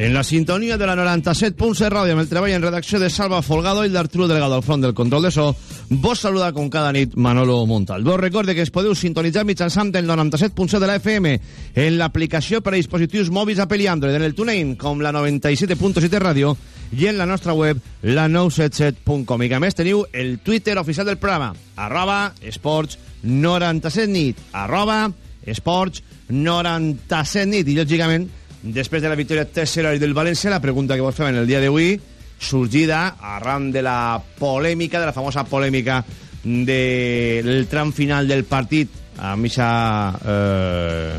En la sintonia de la 97.7 ràdio amb el treball en redacció de Salva Folgado i d'Arturo Delgado al front del control de so, vos saluda com cada nit Manolo Montal. Vos recorde que es podeu sintonitzar mitjançant el 97.7 de la FM en l'aplicació per a dispositius mòbils Apple i Android, en el TuneIn com la 97.7 ràdio i en la nostra web la 977.com. I a més teniu el Twitter oficial del programa, arroba esports 97 nit, arroba esports 97 nit. I lògicament, després de la victòria 3-0 del València, la pregunta que vos fem en el dia d'avui, sorgida arran de la polèmica, de la famosa polèmica del tram final del partit, a missa... Eh,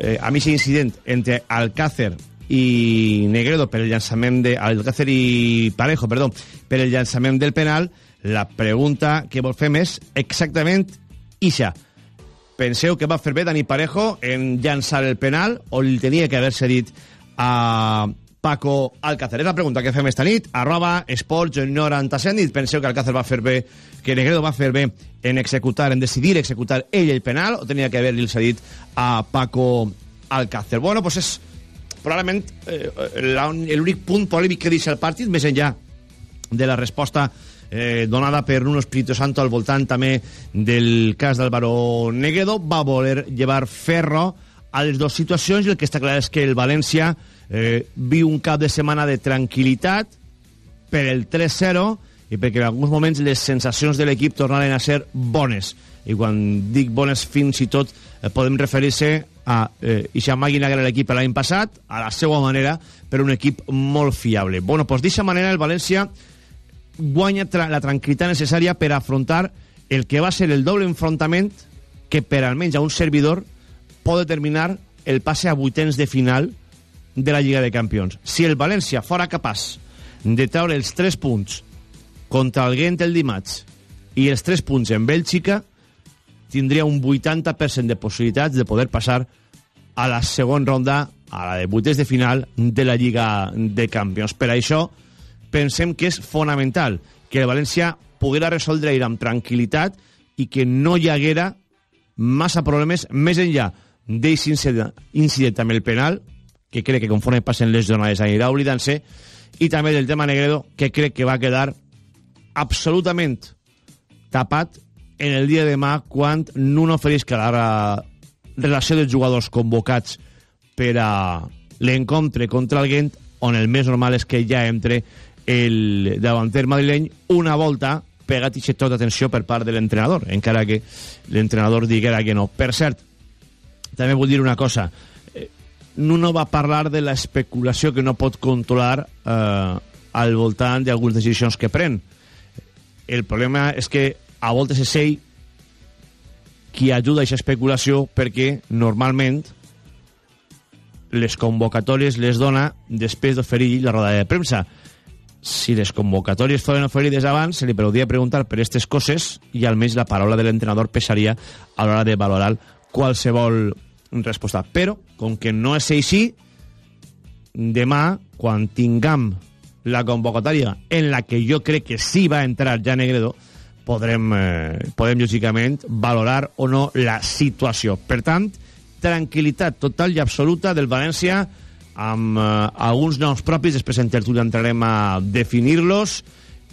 eh, a missa incident entre Alcácer i Negredo per el llançament de... Alcácer i Parejo, perdó, per el llançament del penal, la pregunta que vos fem és exactament ixa. Penseu que va fer bé Dani Parejo en llançar el penal o li tenia que haver-se dit a Paco Alcácer? És la pregunta que fem esta nit. Arroba esports 97 nit. Penseu que Alcácer va fer bé, que Negredo va fer bé en executar, en decidir executar ell el penal o tenia que haver-li dit a Paco Alcácer? Bueno, pues és probablement eh, l'únic punt polèmic que deixa el partit, més enllà de la resposta eh, donada per Nuno Espíritu Santo al voltant també del cas d'Álvaro Negredo, va voler llevar ferro a les dues situacions i el que està clar és que el València eh, viu un cap de setmana de tranquil·litat per el 3-0 i perquè en alguns moments les sensacions de l'equip tornaren a ser bones i quan dic bones fins i tot eh, podem referir-se a eh, Ixa màquina que era l'equip l'any passat, a la seva manera, però un equip molt fiable. Bueno, doncs d'aquesta manera el València guanya tra la tranquil·litat necessària per afrontar el que va ser el doble enfrontament que per almenys a un servidor pot determinar el passe a vuitens de final de la Lliga de Campions. Si el València fora capaç de treure els 3 punts contra el Gent el dimarts i els 3 punts en Bèlgica, tindria un 80% de possibilitats de poder passar a la segona ronda, a la de vuitens de final de la Lliga de Campions. Per això, pensem que és fonamental que el València poguera resoldre amb tranquil·litat i que no hi haguera massa problemes més enllà d'eix incident amb el penal, que crec que conforme passen les jornades anirà oblidant-se, i també del tema Negredo, que crec que va quedar absolutament tapat en el dia de demà quan Nuno oferisca la relació dels jugadors convocats per a l'encontre contra el Gent, on el més normal és que ja entre el davanter madrileny una volta pegat i tota atenció per part de l'entrenador, encara que l'entrenador diguera que no. Per cert, també vull dir una cosa. Eh, Nuno va parlar de l'especulació que no pot controlar eh, al voltant d'algunes decisions que pren. El problema és que a voltes és ell qui ajuda a aquesta especulació perquè normalment les convocatòries les dona després d'oferir la roda de premsa. Si les convocatòries foren oferides abans, se li podria preguntar per aquestes coses i almenys la paraula de l'entrenador pesaria a l'hora de valorar qualsevol resposta. Però, com que no és així, demà, quan tinguem la convocatòria en la que jo crec que sí va entrar ja Negredo, podrem, eh, podem lògicament valorar o no la situació. Per tant, tranquil·litat total i absoluta del València amb eh, alguns noms propis, després en tertúlia entrarem a definir-los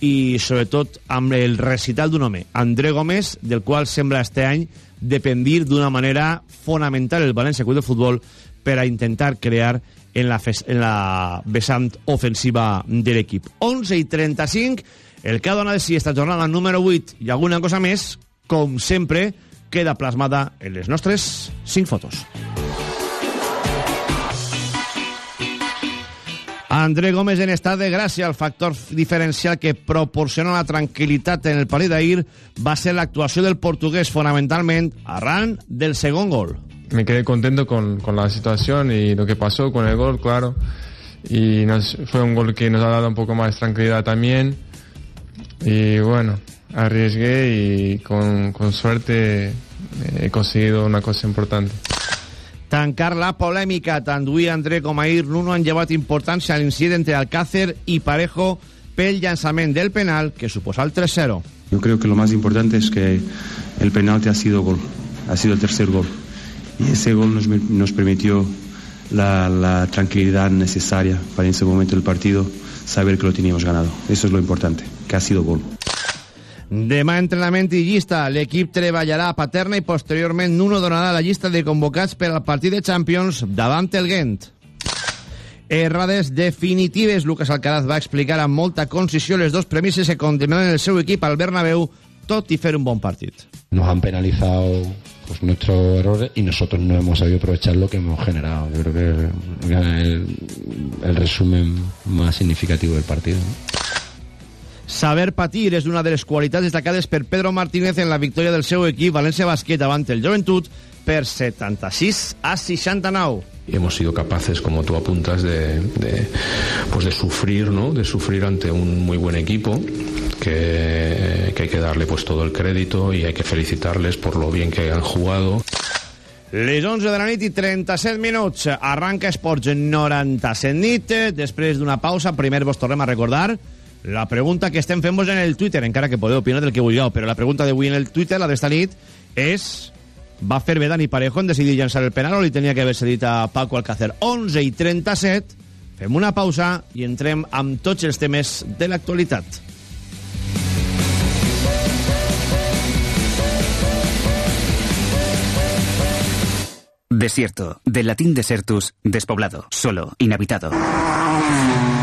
i sobretot amb el recital d'un home, André Gómez, del qual sembla este any dependir d'una manera fonamental el València Club de Futbol per a intentar crear en la, en la vessant ofensiva de l'equip. 11 i 35, el que ha donat si esta jornada número 8 i alguna cosa més, com sempre, queda plasmada en les nostres 5 fotos. André Gómez en estat de gràcia. El factor diferencial que proporciona la tranquil·litat en el partit d'ahir va ser l'actuació del portugués, fonamentalment arran del segon gol. Me quedé contento con, con la situación y lo que pasó con el gol, claro. Y fue un gol que nos ha dado un poco más tranquilidad también. Y bueno, arriesgué y con, con suerte he conseguido una cosa importante. Tancar la polèmica, tant André com ahir, Nuno han llevat importància a l'incident entre Alcácer i Parejo pel llançament del penal que suposa el 3-0. Yo creo que lo más importante es que el penalti ha sido gol, ha sido el tercer gol. Y ese gol nos, nos permitió la, la tranquilidad necesaria para en ese momento del partido saber que lo teníamos ganado. Eso es lo importante, que ha sido gol. Demà entrenament i llista. L'equip treballarà a Paterna i posteriorment Nuno donarà la llista de convocats per al partit de Champions davant el Gent. Errades definitives. Lucas Alcaraz va explicar amb molta concisió les dos premisses que condemnen el seu equip al Bernabéu, tot i fer un bon partit. Nos han penalizado pues, nuestros errores y nosotros no hemos sabido aprovechar lo que hemos generado. Yo creo que es el, el resumen más significativo del partido. ¿no? Saber patir és una de les qualitats destacades per Pedro Martínez en la victòria del seu equip València Basquet davant el Joventut per 76 a 69. Y hemos sido capaces, como tú apuntas, de, de, pues de sufrir, ¿no? De sufrir ante un muy buen equipo que, que hay que darle pues todo el crédito y hay que felicitarles por lo bien que han jugado. Les 11 de la nit i 37 minuts. Arranca Esports 97 nit. Després d'una pausa, primer vos tornem a recordar la pregunta que estem fent-vos en el Twitter, encara que podeu opinar del que vulgueu, però la pregunta d'avui en el Twitter, la d'esta nit, és... Va fer bé Dani Parejo en decidir llançar el penal o li tenia que haver-se dit a Paco Alcácer? 11 i 37, fem una pausa i entrem amb tots els temes de l'actualitat. Desierto, del latín desertus, despoblado, solo, inhabitado.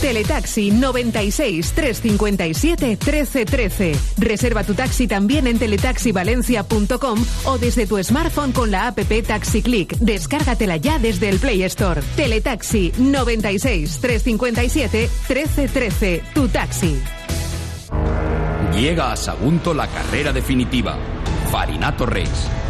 Teletaxi 96 357 1313. Reserva tu taxi también en teletaxivalencia.com o desde tu smartphone con la app Taxi Click. Descárgatela ya desde el Play Store. Teletaxi 96 357 1313. Tu taxi. Llega a Sagunto la carrera definitiva. Farinato Race.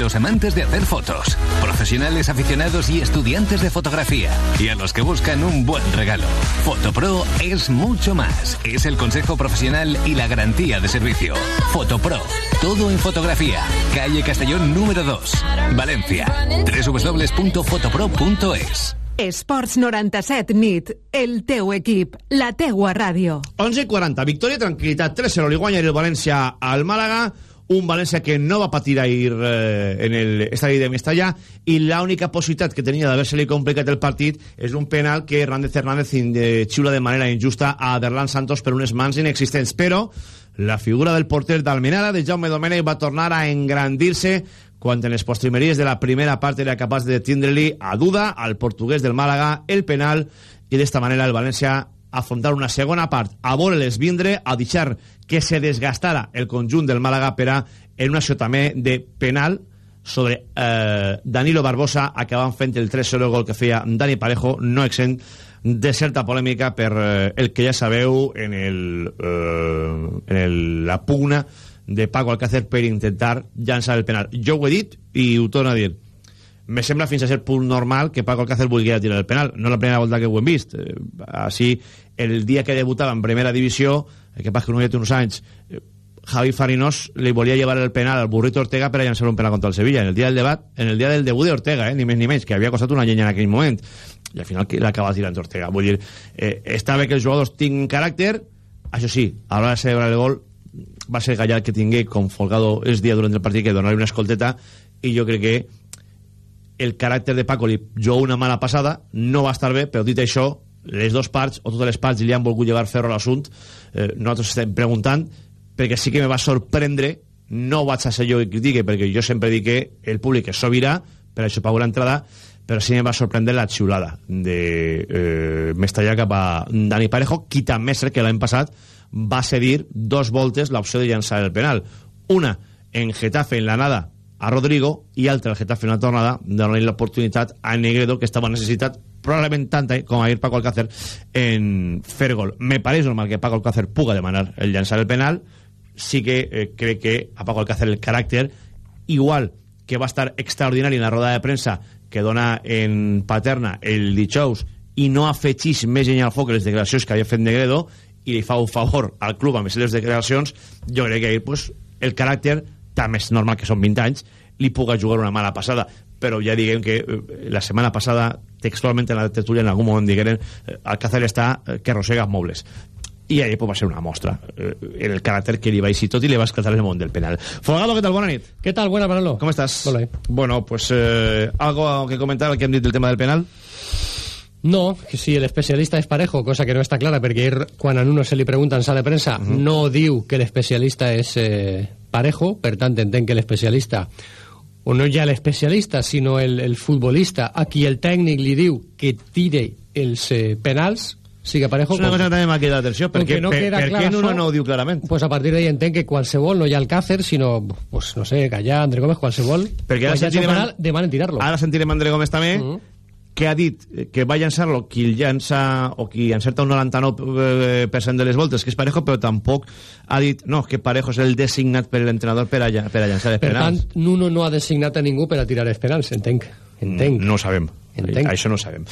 Los amantes de hacer fotos, profesionales aficionados y estudiantes de fotografía, y a los que buscan un buen regalo, Fotopro es mucho más. Es el consejo profesional y la garantía de servicio. Fotopro, todo en fotografía. Calle Castellón número 2, Valencia. www.fotopro.es. Esports 97 nit, el teu equip, la teua ràdio. 11.40, victòria i tranquil·litat. 3-0 li guanya el València al Màlaga un València que no va patir ahir eh, en el estadi de Mestalla i l'única possibilitat que tenia d'haver-se-li complicat el partit és un penal que Hernández Hernández eh, xiula de manera injusta a Derlan Santos per unes mans inexistents. Però la figura del porter d'Almenara de Jaume Domènech va tornar a engrandir-se quan en les postrimeries de la primera part era capaç de tindre-li a duda al portuguès del Màlaga el penal i d'esta manera el València afrontar una segona part, a voler-les vindre, a deixar que se desgastara el conjunt del Màlaga per a, en una també de penal, sobre eh, Danilo Barbosa acabant fent el 3-0 gol que feia Dani Parejo no exent de certa polèmica per eh, el que ja sabeu en, el, eh, en el, la pugna de Paco Alcácer per intentar llançar el penal. Jo ho he dit i ho torno a dir me sembla fins a cert punt normal que Paco Alcácer vulguera tirar el penal. No la primera volta que ho hem vist. Eh, així el dia que debutava en primera divisió que passa que no hi ha uns anys eh, Javi Farinós li volia llevar el penal al burrito Ortega per a llançar un penal contra el Sevilla. En el dia del debat, en el dia del debut de Ortega eh, ni més ni menys, que havia costat una llenya en aquell moment. I al final l'acaba tirant Ortega vull dir, eh, està bé que els jugadors tinguin caràcter això sí, a l'hora de celebrar el gol va ser Gallar que tingué com Folgado és dia durant el partit que donar-li una escolteta i jo crec que el caràcter de Paco li jugó una mala passada no va estar bé, però dit això les dues parts, o totes les parts li han volgut llevar ferro a l'assunt eh, nosaltres estem preguntant perquè sí que me va sorprendre no vaig a ser jo que critique perquè jo sempre dic que el públic és sobirà per això pago l'entrada però sí me va sorprendre la xiulada de eh, Mestalla cap a Dani Parejo qui també és que l'any passat va cedir dos voltes l'opció de llançar el penal. Una en Getafe en la nada a Rodrigo i altra al Getafe en la tornada donant l'oportunitat a Negredo que estava necessitat probablement tanta com a ir Paco Alcácer en fer gol. Me pareix normal que Paco Alcácer puga demanar el llançar el penal. Sí que eh, crec que a Paco Alcácer el caràcter igual que va estar extraordinari en la roda de premsa que dona en Paterna el dijous i no afegís més llenya al foc les declaracions que havia fet Negredo i li fa un favor al club amb les declaracions jo crec que pues, el caràcter també és normal que són 20 anys li puga jugar una mala passada però ja diguem que eh, la setmana passada textualment en la tertúlia en algun moment digueren eh, Alcácer està eh, que arrossega mobles i ahí pues, va ser una mostra eh, en el caràcter que li va així tot i li va esclatar el món del penal. Folgado, què tal? Bona nit. Què tal? Buena, Manolo. Com estàs? Hola. Bueno, pues eh, algo que comentar al que hem dit del tema del penal? No, que si el especialista és parejo, cosa que no està clara, perquè quan a uno se li pregunta en sala de premsa, uh -huh. no diu que l'especialista és eh, parejo, per tant entenc que l'especialista o no ja l'especialista, sinó el, el futbolista, a qui el tècnic li diu que tire els eh, penals, sigue parejo... És una cosa que també m'ha quedat atenció, perquè, no per, per què no, no ho diu clarament? Pues a partir d'ahí entenc que qualsevol, no hi ha el Càcer, sinó, pues, no sé, Gallà, André Gómez, qualsevol, Perquè ara sentirem, penal, demanen tirar-lo. ara sentirem André Gómez també, Uh -huh. Que ha dit que va llançar-lo qui llança o qui encerta un 99% de les voltes, que és Parejo, però tampoc ha dit, no, que Parejo és el designat per l'entrenador per, a, per a llançar els Per tant, Nuno no ha designat a ningú per a tirar els penals, entenc. Entenc. No ho sabem. Entenc. Això no ho sabem.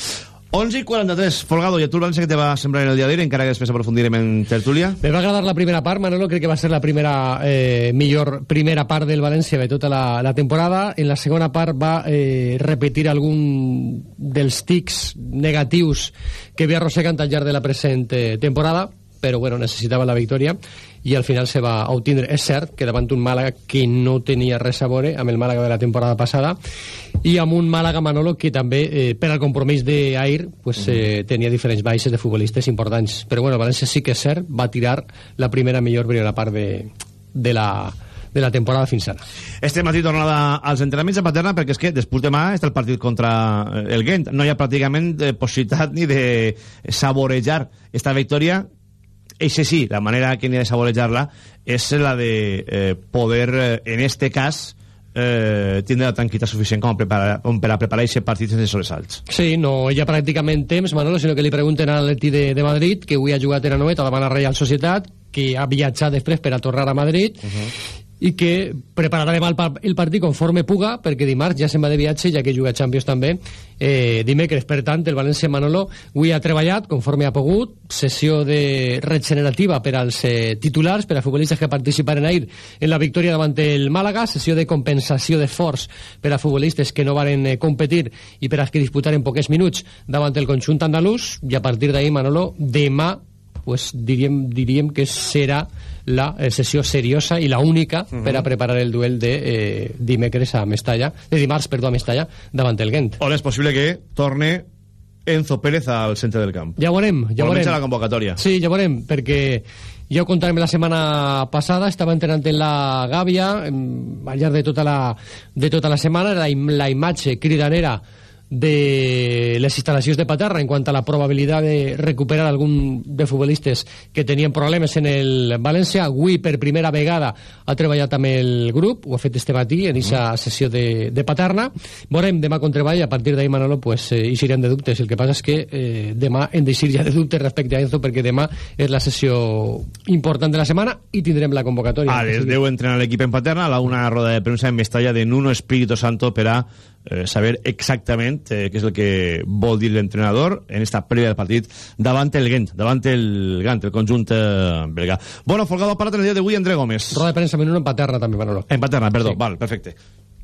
11 i 43. Folgado, i a tu el València que te va sembrar en el dia d'ahir, encara que després aprofundirem en tertúlia? Me va agradar la primera part, Manolo, crec que va ser la primera eh, millor primera part del València de tota la, la temporada. En la segona part va eh, repetir algun dels tics negatius que havia arrossegant al llarg de la present eh, temporada, però bueno, necessitava la victòria i al final se va obtindre. És cert que davant un Màlaga que no tenia res a veure amb el Màlaga de la temporada passada i amb un Màlaga Manolo que també eh, per al compromís d'Air pues, eh, tenia diferents baixes de futbolistes importants però bueno, el València sí que és cert va tirar la primera millor primera part de, de la de la temporada fins ara. Este matí tornada als entrenaments de Paterna perquè és que després demà està el partit contra eh, el Gent. No hi ha pràcticament eh, possibilitat ni de saborejar esta victòria Eixe sí, la manera que n'hi ha de saborejar-la és la de eh, poder, eh, en este cas, eh, tindre la tranquil·litat suficient com, a preparar, com per a preparar aquest partit sense sobresalts. Sí, no hi ha pràcticament temps, Manolo, sinó que li pregunten a l'Atleti de, de Madrid, que avui ha jugat en Anoeta davant la Real Societat, que ha viatjat després per a tornar a Madrid, uh -huh. I que prepararà demà el, pa- el partit conforme puga, perquè dimarts ja se'n va de viatge, ja que juga a Champions també, eh, dimecres. Per tant, el València Manolo avui ha treballat conforme ha pogut, sessió de regenerativa per als eh, titulars, per a futbolistes que participaren ahir en la victòria davant el Màlaga, sessió de compensació d'esforç per a futbolistes que no varen eh, competir i per als que disputaren poquets minuts davant el conjunt andalús, i a partir d'ahir, Manolo, demà pues diríem, diríem que serà la eh, sessió seriosa i la única uh -huh. per a preparar el duel de eh, dimecres a Mestalla, de dimarts, perdó, a Mestalla, davant el Gent. O és possible que torne Enzo Pérez al centre del camp. Ja ho veurem, ja ho veurem. la convocatòria. Sí, ja ho veurem, perquè ja ho la setmana passada, estava entrenant en la Gàbia, em, al llarg de tota la, de tota la setmana, la, im- la imatge cridanera de les instal·lacions de Paterra en quant a la probabilitat de recuperar algun de futbolistes que tenien problemes en el València. Avui, per primera vegada, ha treballat amb el grup, ho ha fet este matí en aquesta sessió de, de Paterna. Veurem demà com treballa, a partir d'ahir, Manolo, pues, eh, eixirem de dubtes. El que passa és que eh, demà hem d'eixir ja de dubtes respecte a Enzo, perquè demà és la sessió important de la setmana i tindrem la convocatòria. A les 10 entrena l'equip en Paterna, a la una roda de premsa en Mestalla de Nuno Espíritu Santo per a eh, saber exactament eh, què és el que vol dir l'entrenador en esta prèvia del partit davant el Gent, davant el Gant, el conjunt eh, belga. Bueno, Folgado ha parlat en el dia d'avui André Gómez. Roda de premsa en Paterna també, Manolo. En Paterna, perdó, Sí. val, perfecte.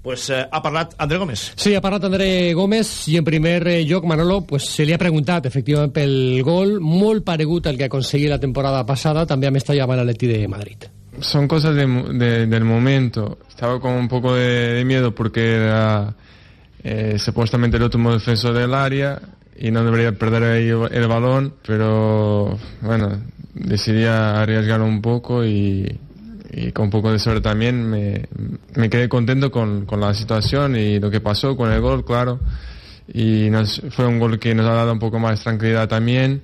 Pues eh, ha parlat André Gómez. Sí, ha parlat André Gómez i en primer eh, lloc, Manolo, pues, se li ha preguntat efectivament pel gol molt paregut al que aconseguí la temporada passada, també amb l'Atleti de Madrid. Son cosas de de- del momento. Estaba con un poco de, de miedo porque era eh, supuestamente el último defensor del área y no debería perder ahí el, balón, pero bueno, decidí arriesgar un poco y, con un poco de suerte también me, quedé contento con, la situación y lo que pasó con el gol, claro. Y nos, fue un gol que nos ha dado un poco más tranquilidad también.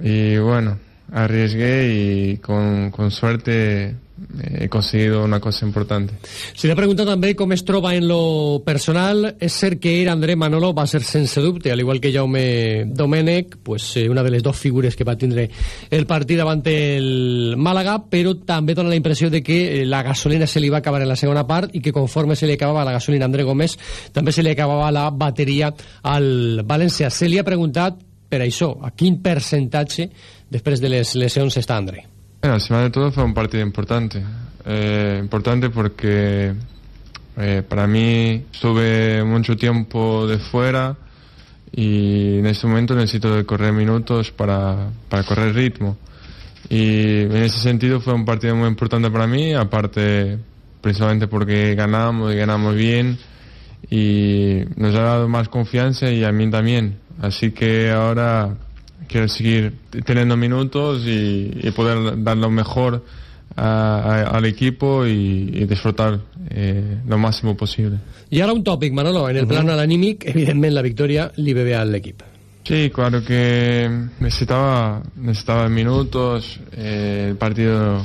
Y bueno, arriesgué y con, suerte he conseguido una cosa importante. Se li ha preguntat també com es troba en lo personal. És cert que era André Manolo, va ser sense dubte, al igual que Jaume Domènech, pues, eh, una de les dues figures que va tindre el partit davant el Màlaga, però també dona la impressió de que eh, la gasolina se li va acabar en la segona part i que conforme se li acabava la gasolina a André Gómez, també se li acabava la bateria al València. Se li ha preguntat per això, a quin percentatge després de les lesions està André. Bueno, encima de todo fue un partido importante. Eh, importante porque eh, para mí estuve mucho tiempo de fuera y en este momento necesito de correr minutos para, para correr ritmo. Y en ese sentido fue un partido muy importante para mí, aparte principalmente porque ganamos y ganamos bien y nos ha dado más confianza y a mí también. Así que ahora quiero seguir teniendo minutos y, y poder dar lo mejor a- a- al equipo y, y disfrutar eh, lo máximo posible. I ara un tòpic, Manolo, en el plan anímic, evidentment la victòria li ve bé a l'equip. Sí, claro que necesitaba, necesitaba minutos. eh, el partido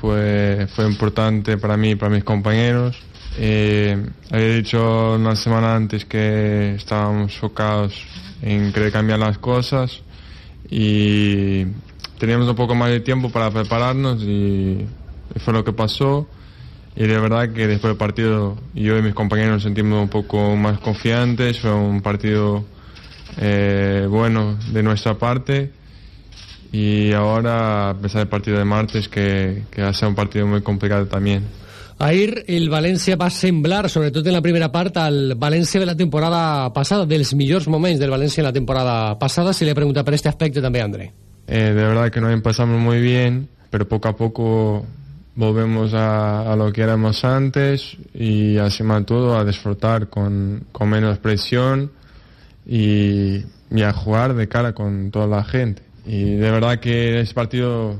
fue, fue importante para mí y para mis compañeros. Eh, había dicho una semana antes que estábamos focados en querer cambiar las cosas y teníamos un poco más de tiempo para prepararnos y fue lo que pasó. Y de verdad que después del partido yo y mis compañeros nos sentimos un poco más confiantes. Fue un partido eh, bueno de nuestra parte. Y ahora, a pesar del partido de martes, que, que va a ser un partido muy complicado también. Ahir el València va semblar, sobretot en la primera part, al València de la temporada passada, dels millors moments del València en la temporada passada. Se li ha preguntat per este aspecte també, André. Eh, de verdad que nos empezamos muy bien, pero poco a poco volvemos a, a lo que éramos antes y encima de todo a disfrutar con, con menos presión y, y a jugar de cara con toda la gente. Y de verdad que ese partido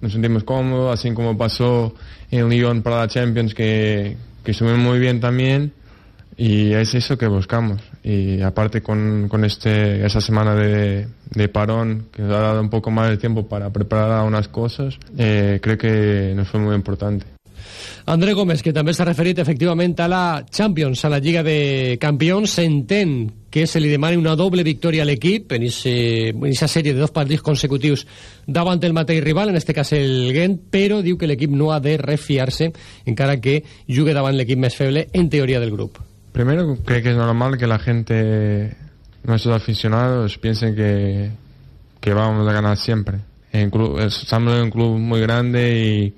nos sentimos cómodos, así como pasó en Lyon para la Champions, que, que estuvimos muy bien también. Y es eso que buscamos. Y aparte con, con este, esa semana de, de parón, que nos ha dado un poco más de tiempo para preparar algunas cosas, eh, creo que nos fue muy importante. André Gómez, que també s'ha referit efectivament a la Champions, a la Lliga de Campions, s'entén que se li demani una doble victòria a l'equip en aquesta sèrie de dos partits consecutius davant el mateix rival, en este cas el Gent, però diu que l'equip no ha de refiar-se encara que jugui davant l'equip més feble en teoria del grup. Primero, creo que es normal que la gente, nuestros aficionados, piensen que, que vamos a ganar siempre. En club, estamos en un club muy grande y,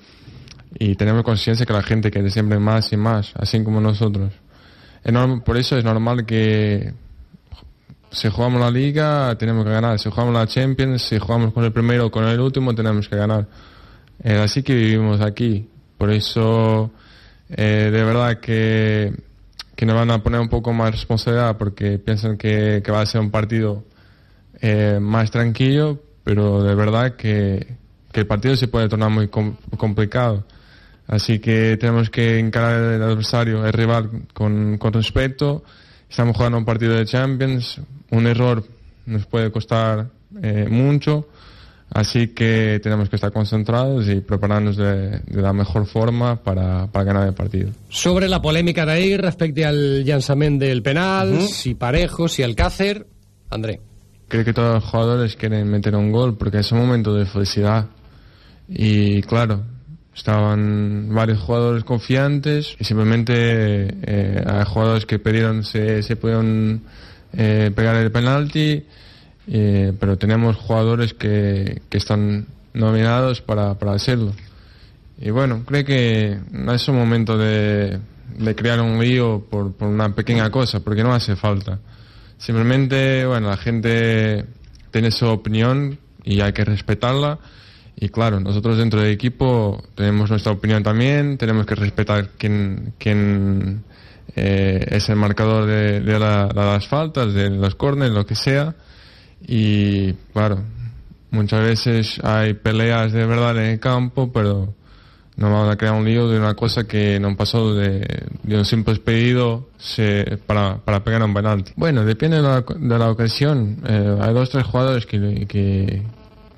y tenemos conciencia que la gente quiere siempre más y más, así como nosotros. Por eso es normal que si jugamos la liga tenemos que ganar, si jugamos la Champions, si jugamos con el primero o con el último tenemos que ganar. Así que vivimos aquí. Por eso, eh, de verdad que, que nos van a poner un poco más responsabilidad porque piensan que, que va a ser un partido eh, más tranquilo, pero de verdad que, que el partido se puede tornar muy com- complicado. Así que tenemos que encarar el adversario, el rival, con, con respeto, estamos jugando un partido de Champions, un error nos puede costar eh, mucho, así que tenemos que estar concentrados y prepararnos de, de la mejor forma para, para ganar el partido. Sobre la polèmica d'ahir respecte al llançament del penal, Ujú. si Parejo, si Alcácer... André. Creo que todos los jugadores quieren meter un gol porque es un momento de felicidad. Y claro, estaban varios jugadores confiantes y simplemente eh, hay jugadores que pidieron se, se pudieron eh, pegar el penalti, eh, pero tenemos jugadores que, que están nominados para, para hacerlo. Y bueno, creo que no es un momento de, de crear un lío por, por una pequeña cosa, porque no hace falta. Simplemente, bueno, la gente tiene su opinión y hay que respetarla. Y claro, nosotros dentro del equipo tenemos nuestra opinión también, tenemos que respetar quién, quién eh, es el marcador de, de la- de las faltas, de los corners, lo que sea. Y claro, muchas veces hay peleas de verdad en el campo, pero no vamos a crear un lío de una cosa que no pasó de, de un simple pedido para, para pegar un penalti. Bueno, depende de la, ocasión. Eh, hay dos tres jugadores que, que,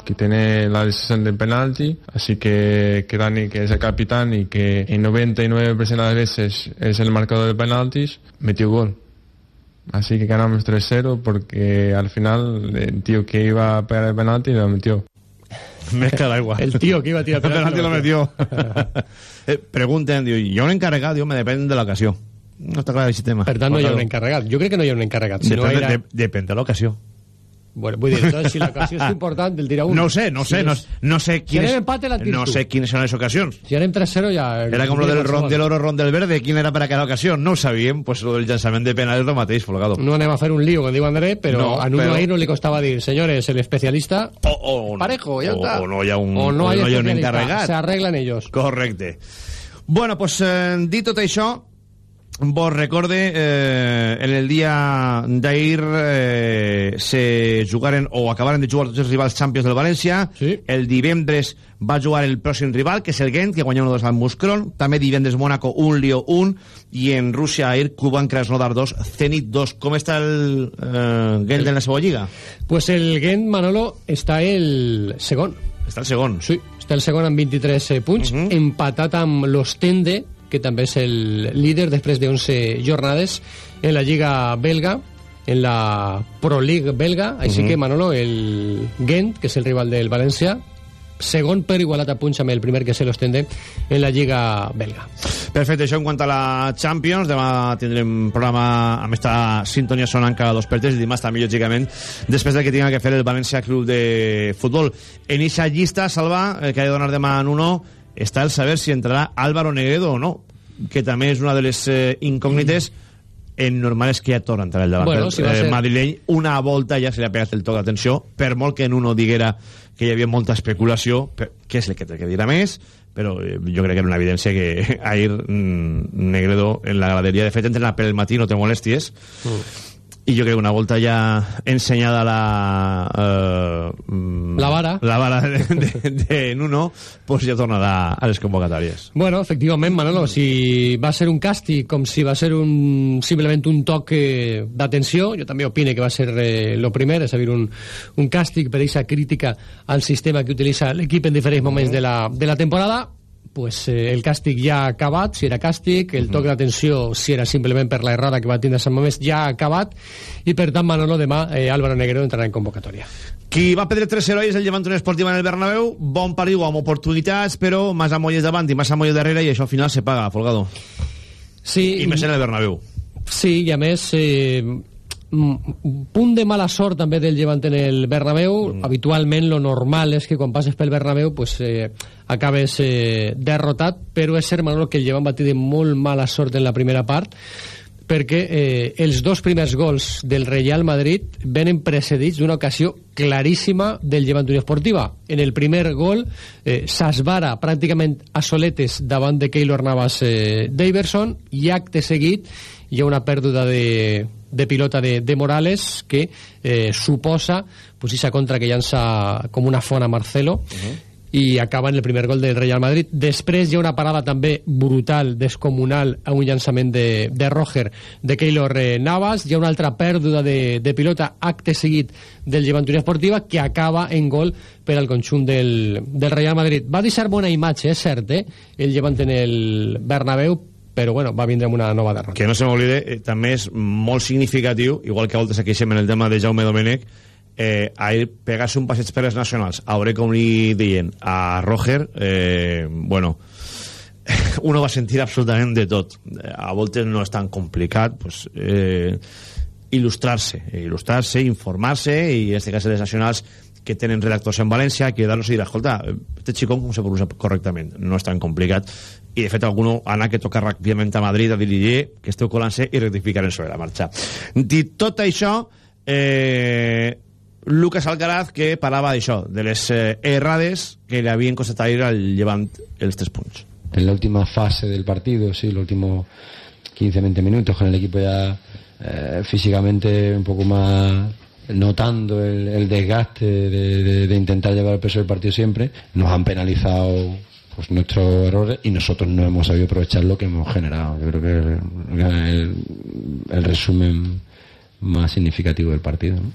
que tienen la decisión del penalti, así que, que Dani, que es el capitán y que en 99% de las veces es el marcador de penaltis, metió gol. Así que ganamos 3-0 porque al final el tío que iba a pegar el penalti lo metió. Mezcla l'aigua. El tío que iba a tirar El penalti lo metió. eh, pregunten, diu, hi ha un encarregat? Diu, me depèn de l'ocasió. No està clar aquest tema. Per tant, no hi ha un encarregat. Jo crec que no hi ha un encarregat. No Depèn, era... de, depèn de l'ocasió. Bueno, vull dir, entonces, si l'ocasió és important, el tira un. No sé, no sé, no, no sé Si anem quines, empate, la no sé quines són les ocasions. Si anem 3-0 ja... Era com lo del ron del oro, ron del verde, quin era per a cada ocasió? No ho sabíem, pues lo del llançament de penal és el mateix, Folgado. No anem a fer un lío, com diu André, però No, a Nuno però- ahir no li costava dir, señores, el especialista... O, o, no. Parejo, ya o, está. o no hi ha un, O no hi ha un encarregat. Se arreglan ellos. Correcte. Bueno, pues eh, dit tot això, vos recorde, eh, en el dia d'ahir eh, se jugaren o acabaren de jugar tots els rivals Champions del València. Sí. El divendres va jugar el pròxim rival, que és el Gent, que guanya 1-2 al Muscron. També divendres Mónaco 1, Lió 1. I en Rússia ahir Kuban Krasnodar 2, Zenit 2. Com està el eh, Gent en la seva lliga? Pues el Gent, Manolo, està el segon. Està el segon. Sí, està el segon amb 23 eh, punts, Mhm. empatat amb l'Ostende, que també és el líder després de 11 jornades en la Lliga belga, en la Pro League belga, així Mhm. que Manolo, el Gent, que és el rival del València, segon per igualat a punts amb el primer que és l'Ostende en la Lliga belga. Perfecte, això en quant a la Champions. Demà tindrem programa amb esta sintonia sonant cada dos per tres i dimarts també, lògicament, després del que tinga que fer el València Club de Futbol. En eixa llista, Salva, que ha de donar demà en uno, està el saber si entrarà Álvaro Negredo o no, que també és una de les eh, incògnites en normal és que ja torna a entrar el davant. Bueno, si eh, ser- madrileny una volta ja se li ha pegat el toc d'atenció per molt que en uno diguera que hi havia molta especulació per- que és el que té que dir a més però eh, jo crec que era una evidència que ahir mm, Negredo en la graderia de fet entrenar per el matí no té molèsties i jo crec que una volta ja ensenyada la eh, mm, La vara. la vara de, de, de Nuno pues ja tornarà a les convocatòries. Bueno, efectivament, Manolo, si va ser un càstig com si va ser un, simplement un toc d'atenció, jo també opine que va ser eh, lo primer, és a dir, un, un càstig per aquesta crítica al sistema que utilitza l'equip en diferents moments de la, de la temporada, pues eh, el càstig ja ha acabat, si era càstig, el toc d'atenció, si era simplement per la errada que va tindre Sant Mamés, ja ha acabat, i per tant, Manolo, demà eh, Álvaro Negredo entrarà en convocatòria. Qui va perdre tres herois el Llevant Unió Esportiva en el Bernabéu, bon pariu amb oportunitats, però massa molles davant i massa molles darrere i això al final se paga, Folgado. Sí, I més en el Bernabéu. Sí, i a més, eh, un punt de mala sort també del Llevant en el Bernabéu. Mm. Habitualment lo normal és que quan passes pel Bernabéu pues, eh, acabes eh, derrotat, però és cert, Manolo, que el Llevant va tenir molt mala sort en la primera part perquè eh, els dos primers gols del Real Madrid venen precedits d'una ocasió claríssima del Llevant Unió Esportiva. En el primer gol eh, s'esvara pràcticament a soletes davant de Keylor Navas eh, Daverson i acte seguit hi ha una pèrdua de, de pilota de, de Morales que eh, suposa pues, esa contra que llança com una fona Marcelo uh -huh. i acaba en el primer gol del Real Madrid. Després hi ha una parada també brutal, descomunal, a un llançament de, de Roger, de Keylor eh, Navas. Hi ha una altra pèrdua de, de pilota, acte seguit del Llevant Unió Esportiva, que acaba en gol per al conjunt del, del Real Madrid. Va deixar bona imatge, és cert, eh? el Llevant en el Bernabéu, però bueno, va vindre amb una nova derrota. Que no se m'oblide, eh, també és molt significatiu, igual que a voltes aquí en el tema de Jaume Domènech, eh, ahir pegar-se un passeig per les nacionals, a veure com li deien a Roger, eh, bueno, uno va sentir absolutament de tot. A voltes no és tan complicat, pues, eh, il·lustrar-se, il·lustrar-se, informar-se, i en aquest cas les nacionals que tenen redactors en València, que dar-los i dir, escolta, este xicón com se pronuncia correctament? No és tan complicat. I, de fet, algú ha que tocar ràpidament a Madrid a dir-li que esteu colant-se i rectificaren sobre la marxa. Dit tot això, eh, Lucas Alcaraz que parlava d'això, de les eh, errades que le havien costat ir al llevant els tres punts. En la última fase del partido, sí, los últimos 15-20 minutos, con el equipo ya eh, físicamente un poco más notando el, el desgaste de, de, de, intentar llevar el peso del partido siempre, nos han penalizado pues nuestros errores y nosotros no hemos sabido aprovechar lo que hemos generado. Yo creo que el, el, el resumen más significativo del partido. ¿no?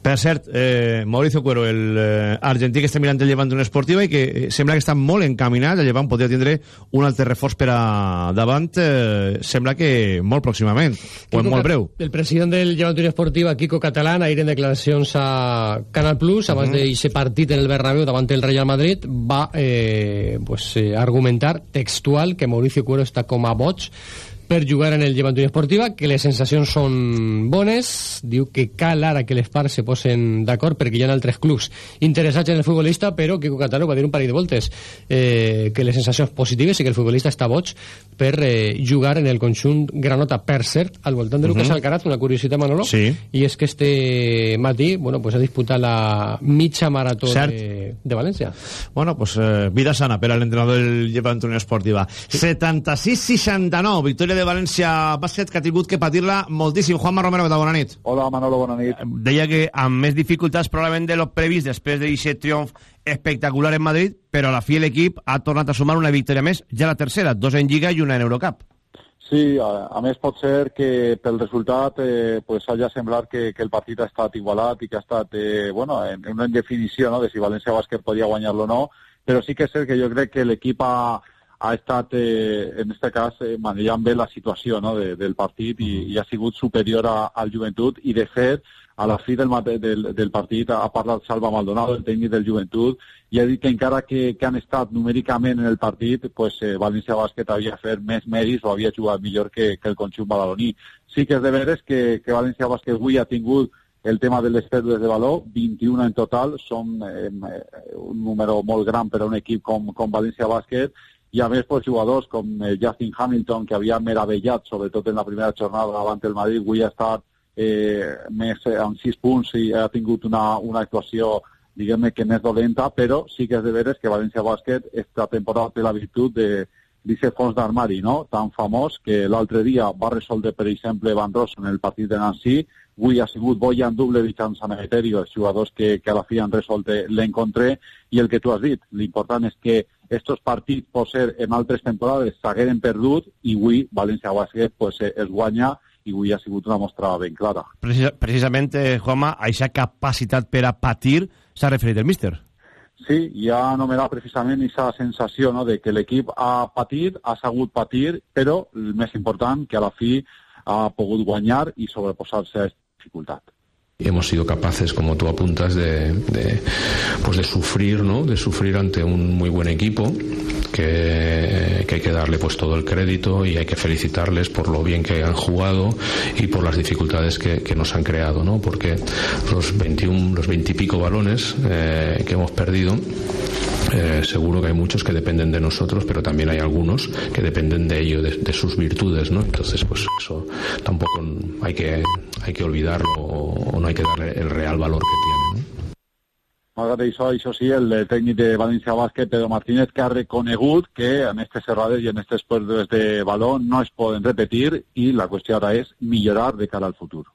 Per cert, eh, Mauricio Cuero, el eh, argentí que està mirant el llevant d'una esportiva i que eh, sembla que està molt encaminat, el llevant podria tindre un altre reforç per a davant, eh, sembla que molt pròximament, o en molt breu. El president del llevant d'una esportiva, Kiko Catalán, ahir en declaracions a Canal Plus, abans uh -huh. d'aquest partit en el Bernabéu davant el Real Madrid, va eh, pues, eh, argumentar textual que Mauricio Cuero està com a boig per jugar en el Llevant Unió Esportiva, que les sensacions són bones, diu que cal ara que les parts se posen d'acord perquè hi ha altres clubs interessats en el futbolista, però que Català va dir un parell de voltes eh, que les sensacions positives i que el futbolista està boig per eh, jugar en el conjunt Granota, per cert, al voltant de Lucas uh -huh. Alcaraz, una curiositat, Manolo, sí. i és que este matí, bueno, pues ha disputat la mitja marató de, de València. Bueno, pues eh, vida sana per a l'entrenador del Llevant Unió Esportiva. Sí. 76-69, victòria de València Bàsquet, que ha tingut que patir-la moltíssim. Juanma Romero, bona nit. Hola, Manolo, bona nit. Deia que amb més dificultats probablement de lo previst després d'aquest triomf espectacular en Madrid, però a la fi l'equip ha tornat a sumar una victòria més, ja la tercera, dos en Lliga i una en Eurocup. Sí, a, a més pot ser que pel resultat eh, pues hagi semblat que, que el partit ha estat igualat i que ha estat eh, bueno, en, en una indefinició no, de si València Bàsquet podia guanyar-lo o no, però sí que és cert que jo crec que l'equip ha, ha estat, eh, en aquest cas, eh, manejant bé la situació no, de, del partit i, i ha sigut superior a, al joventut i, de fet, a la fi del, del, del partit ha parlat Salva Maldonado, el tècnic del joventut, i ha dit que encara que, que han estat numèricament en el partit, pues, eh, València Bàsquet havia fet més mèrits o havia jugat millor que, que el conjunt badaloní. Sí que és de veres que, que València Bàsquet avui ha tingut el tema de les pèrdues de valor, 21 en total, són eh, un número molt gran per a un equip com, com València Bàsquet, i a més pues, jugadors com eh, Justin Hamilton, que havia meravellat, sobretot en la primera jornada davant el Madrid, avui ha estat eh, més eh, amb 6 punts i ha tingut una, una actuació diguem que més dolenta, però sí que és de veres que València Bàsquet esta temporada té la virtut de d'aquest fons d'armari, no? tan famós que l'altre dia va resoldre, per exemple, Van Ross en el partit de Nancy, avui ha sigut Boyan Duble mitjançant Emeterio, els jugadors que, que a la fi han resolt l'encontre, i el que tu has dit, l'important és que estos partits, pot ser en altres temporades, s'hagueren perdut, i avui València Bàsquet pues, es guanya i avui ha sigut una mostra ben clara. Precis precisament, eh, Juanma, a aquesta capacitat per a patir s'ha referit el míster. Sí, ja ha anomenat precisament aquesta sensació no, de que l'equip ha patit, ha sabut patir, però el més important, que a la fi ha pogut guanyar i sobreposar-se a aquesta dificultat. Hemos sido capaces, como tú apuntas, de, de, pues de sufrir, ¿no? De sufrir ante un muy buen equipo que, hay que darle pues todo el crédito y hay que felicitarles por lo bien que han jugado y por las dificultades que, nos han creado, ¿no? Porque los 21, los 20 y pico balones eh, que hemos perdido eh, seguro que hay muchos que dependen de nosotros, pero también hay algunos que dependen de ello, de, sus virtudes, ¿no? Entonces, pues eso tampoco hay que, hay que olvidarlo o no hay que darle el real valor que tiene, ¿no? Malgrat això, això sí, el tècnic de València Bàsquet, Pedro Martínez, que ha reconegut que en aquestes errades i en aquestes pèrdues de valor no es poden repetir i la qüestió ara és millorar de cara al futur.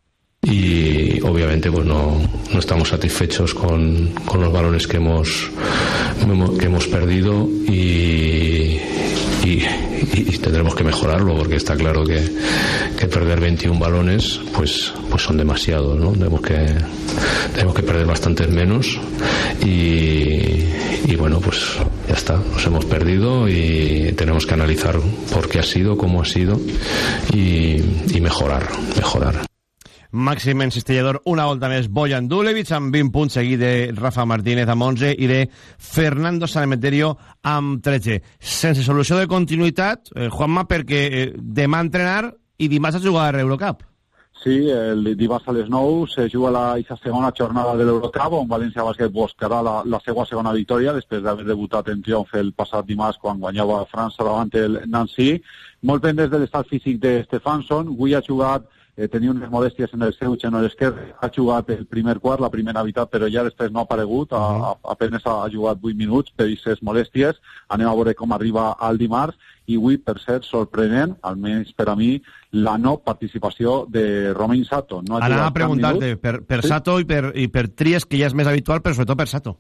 Y obviamente pues no, no estamos satisfechos con, con los balones que hemos, que hemos perdido y, y tendremos que mejorarlo porque está claro que, que perder 21 balones pues, pues son demasiados, ¿no? Tenemos que, tenemos que perder bastantes menos y, y bueno, pues ya está, nos hemos perdido y tenemos que analizar por qué ha sido, cómo ha sido y, y mejorar, mejorar. Màxim encistellador una volta més Bojan Dulevic amb 20 punts seguit de Rafa Martínez amb 11 i de Fernando Sanemeterio amb 13 sense solució de continuïtat eh, Juanma perquè eh, demà entrenar i dimarts a jugar a Eurocup Sí, el dimarts a les 9 se juga la, la segona jornada de l'Eurocup on València Bàsquet buscarà la, la seva segona victòria després d'haver debutat en triomf el passat dimarts quan guanyava França davant el Nancy. Molt pendents de l'estat físic de Stefansson, avui ha jugat eh, tenia unes modèsties en el seu xenor esquerre, ha jugat el primer quart, la primera meitat, però ja després no ha aparegut, a, a, apenas ha, ha jugat 8 minuts per aquestes molèsties, anem a veure com arriba al dimarts, i avui, per ser sorprenent, almenys per a mi, la no participació de Romain Sato. No ha Anava a preguntar-te per, per sí? Sato i per, i per Tries, que ja és més habitual, però sobretot per Sato.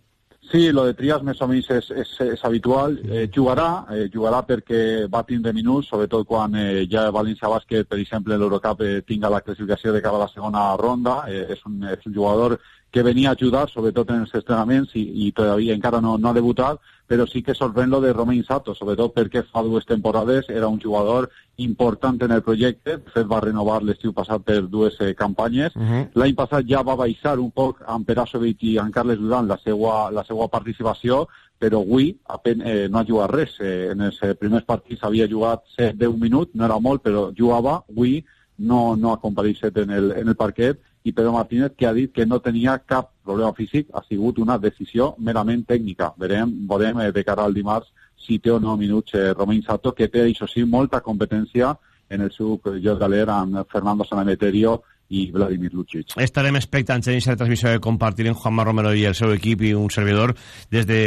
Sí, lo de Trias menys és, és, és habitual. Eh, jugarà, eh, jugarà perquè va tindre minuts, sobretot quan eh, ja València Bàsquet, per exemple, l'Eurocup eh, tinga la classificació de cara a la segona ronda. Eh, és, un, és un jugador que venia a ajudar, sobretot en els entrenaments, i, i todavía encara no, no ha debutat, però sí que sorprèn lo de Romain Sato, sobretot perquè fa dues temporades era un jugador important en el projecte, de fet va renovar l'estiu passat per dues eh, campanyes. Uh -huh. L'any passat ja va baixar un poc amb Perasovic i amb Carles Duran la seva, la seva participació, però avui apen, eh, no ha jugat res. Eh, en els primers partits havia jugat 7-10 minuts, no era molt, però jugava. Avui no, no ha compareixet en el, en el parquet i Pedro Martínez que ha dit que no tenia cap problema físic, ha sigut una decisió merament tècnica. Verem, veurem eh, de cara al dimarts si té o no minuts eh, Romain Sato, que té, això sí, molta competència en el seu joc galer amb Fernando Sanameterio i Vladimir Lucic. Estarem expectants en aquesta transmissió que compartirem Juanma Romero i el seu equip i un servidor des de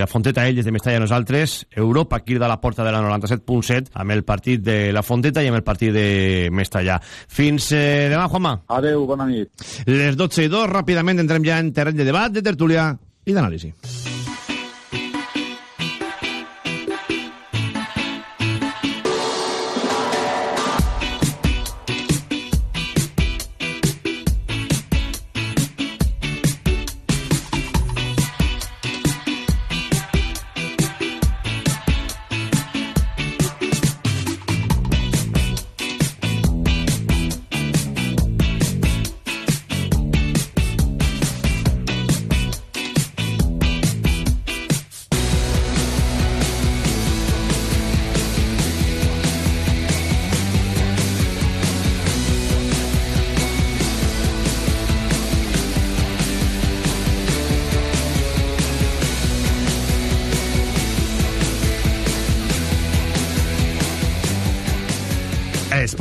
la Fonteta, ell des de Mestalla nosaltres, Europa crida a la porta de la 97.7 amb el partit de la Fonteta i amb el partit de Mestalla. Fins eh, demà, Juanma. Adeu, bona nit. Les 12 i 2, ràpidament entrem ja en terreny de debat, de tertúlia i d'anàlisi.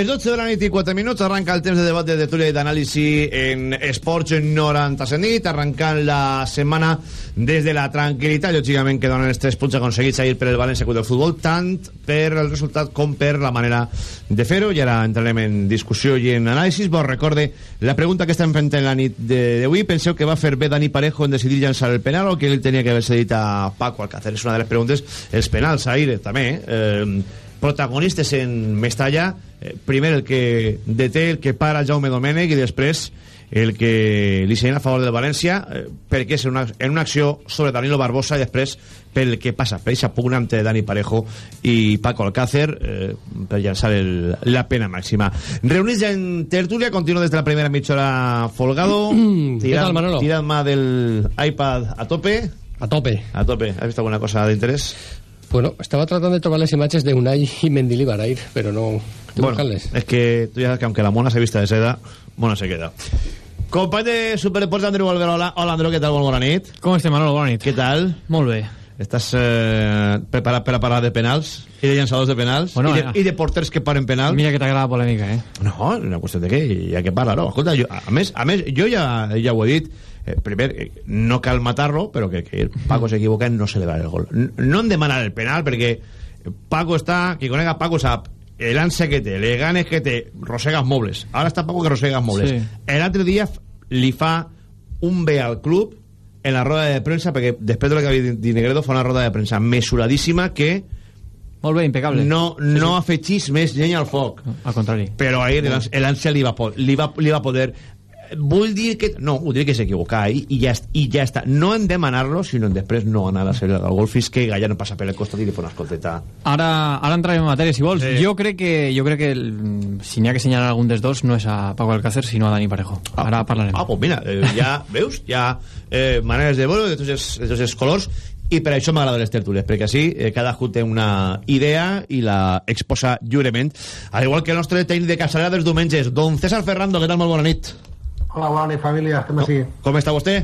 Les 12 de la nit i 4 minuts arranca el temps de debat de tertúlia i d'anàlisi en Esports 97 nit, arrencant la setmana des de la tranquil·litat, lògicament que donen els 3 punts aconseguits ahir per el València Club de Futbol, tant per el resultat com per la manera de fer-ho, i ara entrarem en discussió i en anàlisi. Vos recorde la pregunta que estem fent en la nit d'avui, penseu que va fer bé Dani Parejo en decidir llançar el penal o que ell tenia que haver-se dit a Paco Alcácer? És una de les preguntes. Els penals, ahir també, eh, protagonistes en Mestalla eh, primer el que deté el que para Jaume Domènech i després el que li senyala a favor del València eh, perquè és en una, en una acció sobre Danilo Barbosa i després pel que passa per aquesta pugna entre Dani Parejo i Paco Alcácer eh, per llançar el, la pena màxima reunits ja en tertúlia continuo des de la primera mitja hora Folgado tirant mà del iPad a tope A tope. A tope. ¿Has visto alguna cosa de interés? Bueno, estaba tratando de tomar las imágenes de Unai y Mendilibar ahí, pero no... Bueno, es que tú ya sabes que aunque la mona se vista de seda, mona se queda. Company de Superdeports, Andreu Valverde. Hola, hola Andreu, què tal? Molt bona nit. Com estem, Manolo? Bona nit. Què tal? Molt bé. Estàs eh, preparat per a parlar de penals i de llançadors de penals Bueno, i, de, ja. i de porters que paren penal? Mira que t'agrada la polèmica, eh? No, una qüestió de què? Hi ha que parlar, no? Escolta, jo, a, més, a més, jo ja, ja ho he dit, eh, primer, eh, no cal matar-lo, però que, que el Paco s'equivoca en no celebrar el gol. N no en demanar el penal, perquè Paco està, qui conega Paco sap, l'ansia que té, les ganes que té, rosega els mobles. Ara està Paco que rosega els mobles. Sí. L'altre dia f- li fa un bé al club en la roda de premsa, perquè després de lo que havia dit Negredo fa una roda de premsa mesuradíssima que Molt bé, impecable. no, no afegís més llenya al foc Al contrari. però ahir l'ànsia li, va li, va, li va poder vull dir que no, vull dir que s'equivoca i, i, ja, i ja està, no en demanar-lo sinó en després no anar a celebrar el gol fins que Gaia no passa per el costat i li fa una escolteta Ara, ara entrarem en matèria, si vols. Sí. Jo crec que, jo crec que el, si n'hi ha que assenyalar algun dels dos no és a Paco Alcácer, sinó a Dani Parejo. Ara parlarem. ah, pues mira, eh, ja veus ja eh, maneres de veure de tots els, de tots els colors i per això m'agraden les tertúlies perquè així eh, cadascú té una idea i la exposa lliurement al igual que el nostre tècnic de Casalera dels diumenges Don César Ferrando, què tal? Molt bona nit Hola, bona nit, família. Estem així. com està vostè?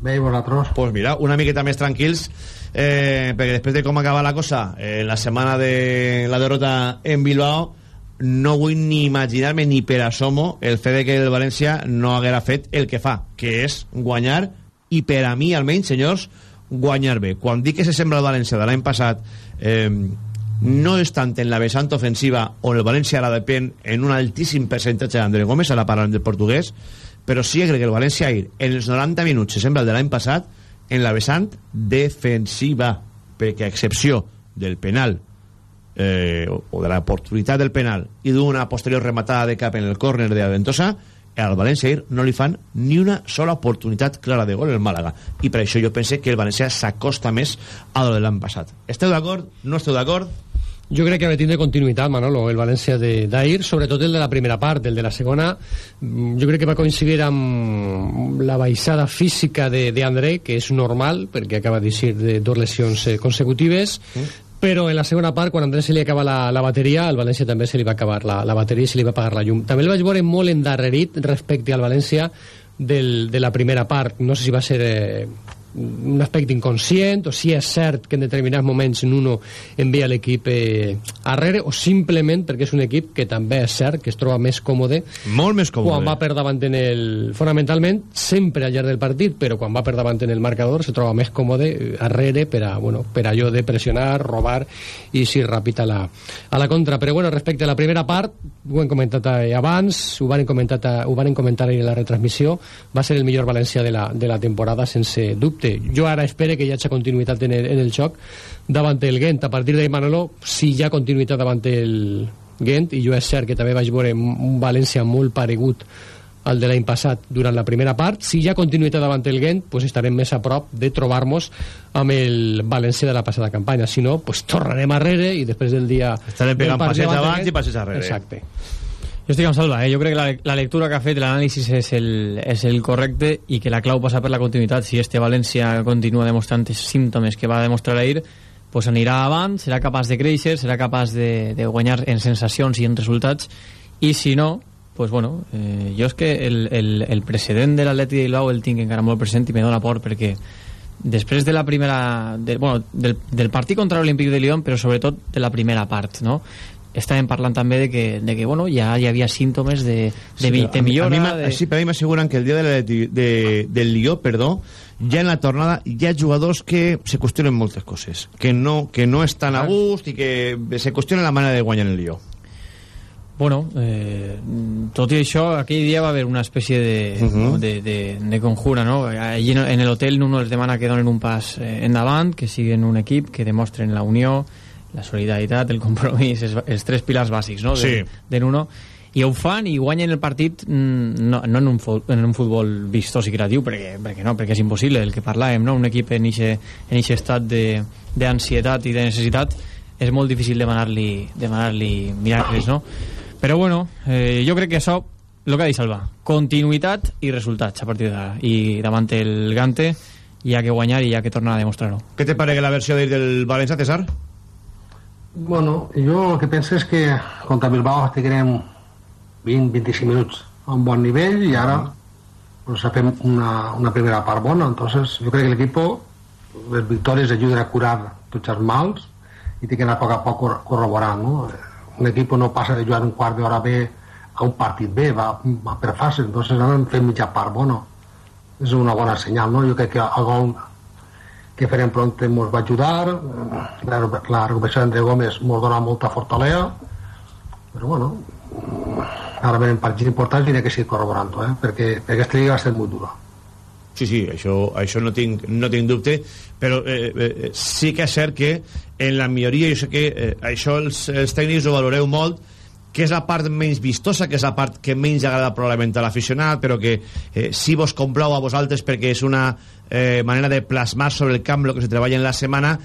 Bé, i vosaltres? Pues mira, una miqueta més tranquils, eh, perquè després de com acaba la cosa, eh, la setmana de la derrota en Bilbao, no vull ni imaginar-me ni per asomo el fet de que el València no haguera fet el que fa, que és guanyar, i per a mi, almenys, senyors, guanyar bé. Quan dic que se sembla el València de l'any passat, eh, no és tant en la vessant ofensiva on el València ara depèn en un altíssim percentatge d'André Gómez, ara parlant del portuguès, però sí que el València ahir, en els 90 minuts, se sembla el de l'any passat, en la vessant defensiva, perquè a excepció del penal eh, o de l'oportunitat del penal i d'una posterior rematada de cap en el córner de Aventosa, al València ahir no li fan ni una sola oportunitat clara de gol el Màlaga i per això jo pense que el València s'acosta més a lo de l'any passat esteu d'acord? no esteu d'acord? Jo crec que de tindre continuïtat, Manolo, el València de- d'ahir, sobretot el de la primera part, el de la segona, mm, jo crec que va coincidir amb la baixada física de, de André, que és normal, perquè acaba d'eixir de dues lesions eh, consecutives, però en la segona part, quan a André se li acaba la, la bateria, al València també se li va acabar la, la bateria i se li va apagar la llum. També el vaig veure molt endarrerit respecte al València del, de la primera part. No sé si va ser... Eh, un aspecte inconscient o si és cert que en determinats moments Nuno envia l'equip eh, arrere o simplement perquè és un equip que també és cert que es troba més còmode molt més còmode. quan va per davant en el fonamentalment sempre al llarg del partit però quan va per davant en el marcador se troba més còmode eh, arrere per a, bueno, per a allò de pressionar, robar i si ràpid a la, a la contra. Però bueno, respecte a la primera part ho hem comentat eh, abans ho van comentar, ho van comentar ahir a la retransmissió va ser el millor València de la, de la temporada sense dubte jo ara espero que hi hagi continuïtat en el, en el joc davant el Gent. A partir de Manolo si hi ha continuïtat davant el Gent i jo és cert que també vaig veure un València molt paregut al de l'any passat durant la primera part. Si hi ha continuïtat davant el Gent pues estarem més a prop de trobar-nos amb el València de la passada campanya. Si no, pues tornarem arrere i després del dia Estarem pegant passeig abans i passeig arrere. exacte Jo estic amb Salva, eh? jo crec que la, la lectura que ha fet, l'anàlisi és, el, és el correcte i que la clau passa per la continuïtat. Si este València continua demostrant els símptomes que va demostrar ahir, pues anirà avant, serà capaç de créixer, serà capaç de, de guanyar en sensacions i en resultats, i si no, pues bueno, eh, jo és que el, el, el precedent de l'Atleti de Bilbao el tinc encara molt present i me dóna por perquè després de la primera de, bueno, del, del partit contra l'Olímpic de Lyon però sobretot de la primera part no? Estàvem parlant també de que, de que bueno, ja hi havia símptomes de, de, Sí, de a mi- millora a mi m'ha- de... Sí, però a mi m'asseguren que el dia de, la, de, del Lió, perdó, ja en la tornada hi ha jugadors que se qüestionen moltes coses, que no, que no estan a gust i que se qüestionen la manera de guanyar el Lió. Bueno, eh, tot i això, aquell dia va haver una espècie de, Mhm. no, de, de, de conjura, no? Allí en l'hotel Nuno els demana que donen un pas eh, endavant, que siguen un equip, que demostren la unió, la solidaritat, el compromís, els, els tres pilars bàsics, no? De, Sí. de Nuno. I ho fan i guanyen el partit mm, no, no en, un fut, en un futbol vistós i creatiu, perquè, perquè no, perquè és impossible, el que parlàvem, no? Un equip en ixe estat de- d'ansietat i de necessitat és molt difícil demanar-li demanar miracles, no? Però bueno, eh, jo crec que això, el que ha dit Salva, continuïtat i resultats a partir d'ara. I davant el Gante, hi ha que guanyar i hi ha que tornar a demostrar-ho. Què te pare que la versió d'ahir del València, César? Bueno, jo el que penso és que contra Bilbao estiguem 20-25 minuts a un bon nivell i ara pues, fem una, una primera part bona. Entonces, jo crec que l'equip, les victòries ajuden a curar tots els mals i té que anar a poc a poc cor- corroborant. No? Un equip no passa de jugar un quart d'hora bé a un partit bé, va, va per fases. Entonces ara hem fet mitja part bona. És una bona senyal, no? Jo crec que el gol que farem pront ens va ajudar. La, la recuperació d'André Gómez ens dona molta fortalea però bueno ara venen partits importants i n'hi ha que seguir corroborant-ho eh? perquè, perquè aquesta lliga va ser molt dura. Sí, sí, això, això no, tinc, no tinc dubte, però eh, eh, sí que és cert que en la majoria, jo sé que eh, això els, els tècnics ho valoreu molt, que és la part menys vistosa, que és la part que menys agrada probablement a l'aficionat, però que eh, sí vos complau a vosaltres perquè és una eh, manera de plasmar sobre el camp el que se treballa en la setmana,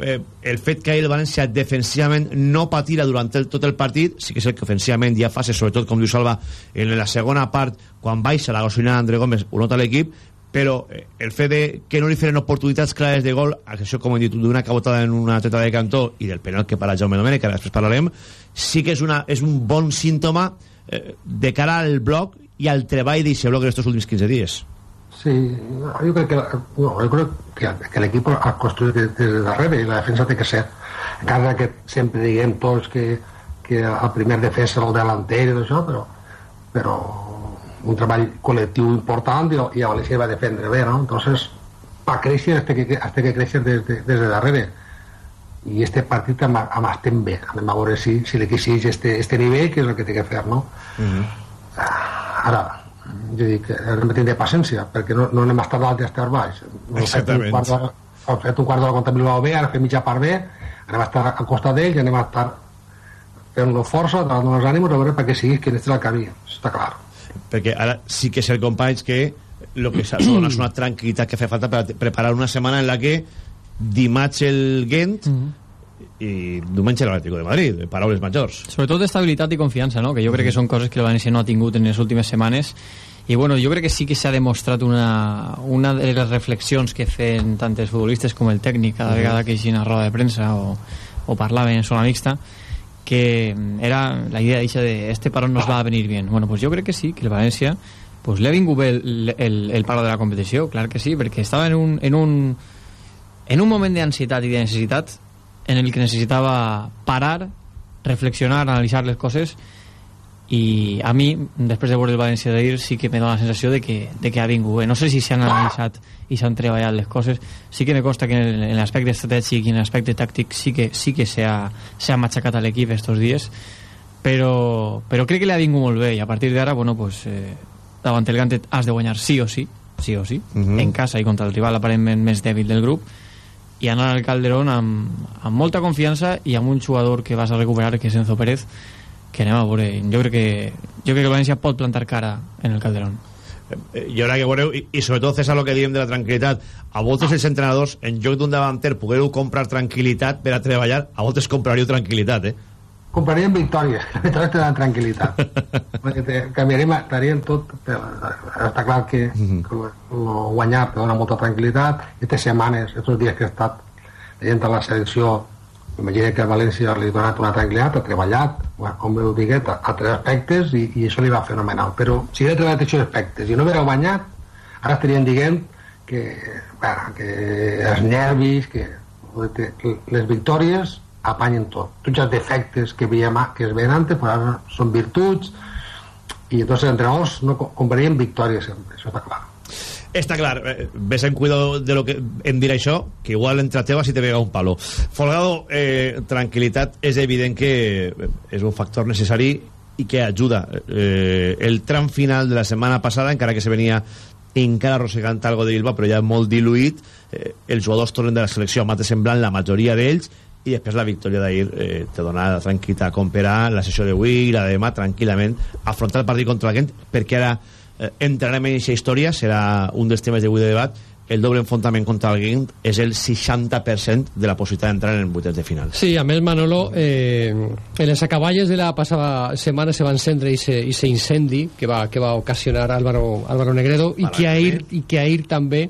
eh, el fet que ahir el València defensivament no patira durant el, tot el partit, sí que és el que ofensivament hi ha sobretot com diu Salva, en la segona part, quan baixa la gasolina d'André Gómez, ho nota l'equip, però eh, el fet de que no li feren oportunitats clares de gol, això com hem dit, d'una cabotada en una treta de cantó i del penal que para Jaume Domènech, que ara després parlarem, sí que és, una, és un bon símptoma eh, de cara al bloc i al treball d'aquest bloc en aquests últims 15 dies. Sí, jo crec que, no, jo crec que, que l'equip ha construït des de darrere i la defensa té que ser encara que sempre diguem tots que, que el primer defensa era el delanter i tot això, però, però un treball col·lectiu important i, i a València va defendre bé, no? Entonces, va créixer hasta que, hasta que créixer des de, des de darrere i este partit amb, amb estem bé anem a veure si, si l'equip este, este nivell que és el que té que fer, no? Mm -hmm. Ara, jo dic, hem de tindre paciència, perquè no, no anem a estar dalt i a estar baix. No Exactament. Hem fet un quart hem fet un quart d'hora bé, ara fem mitja part bé, anem a estar al costat d'ells i anem a estar fent-lo força, donant els ànims, a veure perquè sigui que este és el camí, està clar. perquè ara sí que és el companys que el que s'ha és una tranquil·litat que fa falta per preparar una setmana en la que dimarts el Gent i diumenge l'Atlético de Madrid paraules majors Sobretot d'estabilitat i confiança, no? que jo crec que són coses que el València no ha tingut en les últimes setmanes i bueno, jo crec que sí que s'ha demostrat una, una de les reflexions que feien tant els futbolistes com el tècnic cada Mhm. vegada que eixin a roda de premsa o, o parlaven en zona mixta que era la idea dicha de este parón nos va a venir bien bueno, pues jo crec que sí, que el València pues li ha vingut bé el, el, el paro de la competició clar que sí, perquè estava en un, en un, en un moment d'ansietat i de necessitat en el que necessitava parar, reflexionar, analitzar les coses i a mi, després de veure el València d'ahir, sí que me dona la sensació de que, de que ha vingut bé. No sé si s'han analitzat i s'han treballat les coses. Sí que me consta que en, l'aspecte estratègic i en l'aspecte tàctic sí que sí que s'ha matxacat a l'equip estos dies, però, però crec que li ha vingut molt bé i a partir d'ara, bueno, pues, eh, davant el Gantet has de guanyar sí o sí, sí o sí, Mhm. en casa i contra el rival aparentment més dèbil del grup i anar al Calderón amb, amb molta confiança i amb un jugador que vas a recuperar que és Enzo Pérez que anem a veure. Jo crec que, jo crec que València pot plantar cara en el Calderón. Eh, i ara que veureu, i, sobretot César el que diem de la tranquil·litat. A voltes els entrenadors en lloc d'un davanter pogueu comprar tranquil·litat per a treballar a voltes compraríeu tranquil·litat eh? Compraríem victòries, que victòries te dan tranquil·litat. Canviaríem, estaríem tot... Per, està clar que, que lo, guanyar te dona molta tranquil·litat. Aquestes setmanes, aquests dies que he estat veient la selecció, imagina que a València li ha donat una tranquil·litat, ha treballat, com veu diguet, a, tres aspectes i, i això li va fenomenal. Però si hagués treballat aquests aspectes i no hagués guanyat, ara estaríem dient que, bueno, que els nervis, que, que les victòries apanyen tot. Tots els defectes que veiem que es veien antes, però ara són virtuts i entonces els entrenadors no co- compraríem victòries sempre, això està clar. Està clar, eh, ves en cuidado de lo que em dirà això, que igual entre teva si te pega un palo. Folgado, eh, tranquil·litat, és evident que és un factor necessari i que ajuda. Eh, el tram final de la setmana passada, encara que se venia encara arrossegant algo de Bilbao, però ja molt diluït, eh, els jugadors tornen de la selecció, mate semblant la majoria d'ells, i després la victòria d'ahir eh, te dona la tranquil·litat com per a la sessió d'avui i la de demà tranquil·lament afrontar el partit contra la Gent perquè ara eh, entrarem en aquesta història serà un dels temes d'avui de debat. El doble enfrontament contra el Gent és el 60% de la possibilitat d'entrar en vuitens de final. Sí, a més Manolo eh, en les acaballes de la passada setmana se va encendre i se, i se incendi que va, que va ocasionar Álvaro, Álvaro Negredo i que, ahir, i que ahir també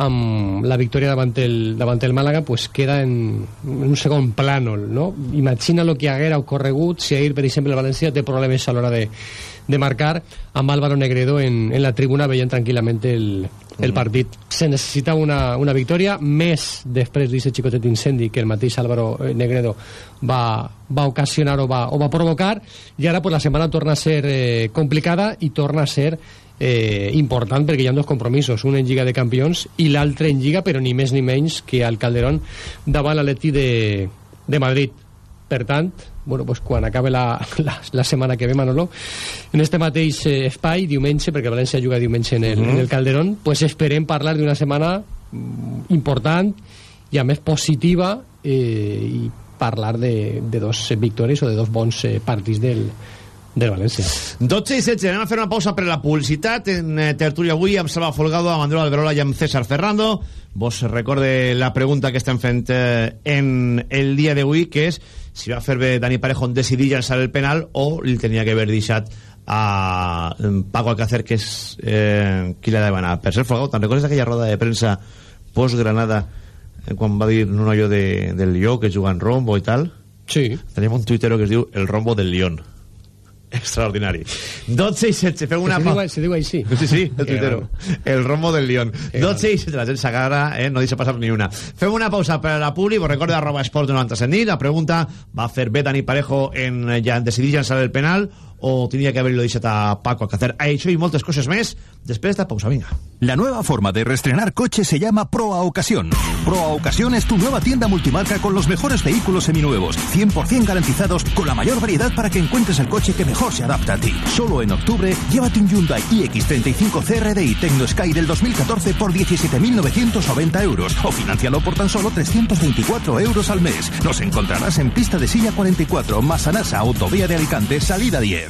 amb la victòria davant el, davant el Màlaga pues queda en, en un segon plano no? imagina el que haguera ocorregut si ahir per exemple el València té problemes a l'hora de, de marcar amb Álvaro Negredo en, en la tribuna veient tranquil·lament el, el partit. Se necessita una, una victòria més després d'aquest xicotet incendi que el mateix Álvaro Negredo va, va ocasionar o va, o va provocar. I ara pues, la setmana torna a ser eh, complicada i torna a ser eh, important perquè hi ha dos compromisos, un en Lliga de Campions i l'altre en Lliga, però ni més ni menys que al Calderón davant l'Atleti de, de Madrid. Per tant, bueno, pues quan acabe la, la, la setmana que ve, Manolo, en este mateix eh, espai, diumenge, perquè València juga diumenge en el, uh -huh. en el Calderón, pues esperem parlar d'una setmana mm, important i a més positiva eh, i parlar de, de dos victòries o de dos bons eh, partits del, del València. 12 i 16, anem a fer una pausa per la publicitat en eh, tertúlia avui amb Salva Folgado, amb Andreu Alberola i amb César Ferrando. Vos recorde la pregunta que estem fent eh, en el dia d'avui, que és si va fer bé Dani Parejo en decidir llançar el penal o li tenia que haver deixat a Paco Alcácer, que és eh, qui l'ha de demanar. Per ser Folgado, te'n recordes d'aquella roda de premsa post-Granada eh, quan va dir un allò de, del Lió que juga en rombo i tal? Sí. Tenim un tuitero que es diu el rombo del Lión extraordinari. 12 i 16, fem una pausa se diu així. Sí, sí, el tuitero. el rombo del Lión 12 i 17, la gent s'agarra eh? no deixa passar ni una. Fem una pausa per a la publi vos recorda arroba esport 97 nit la pregunta va fer bé Dani Parejo en ja, decidir llançar el penal o tenia que haberlo deixat a Paco Alcácer. A això i moltes coses més després de pausa, venga. La nueva forma de reestrenar coche se llama Proa Ocasión. Proa Ocasión es tu nueva tienda multimarca con los mejores vehículos seminuevos, 100% garantizados, con la mayor variedad para que encuentres el coche que mejor se adapta a ti. Solo en octubre, llévate un Hyundai iX35 CRDI Tecno Sky del 2014 por 17.990 euros o financialo por tan solo 324 euros al mes. Nos encontrarás en pista de silla 44, Masanasa, Autovía de Alicante, salida 10.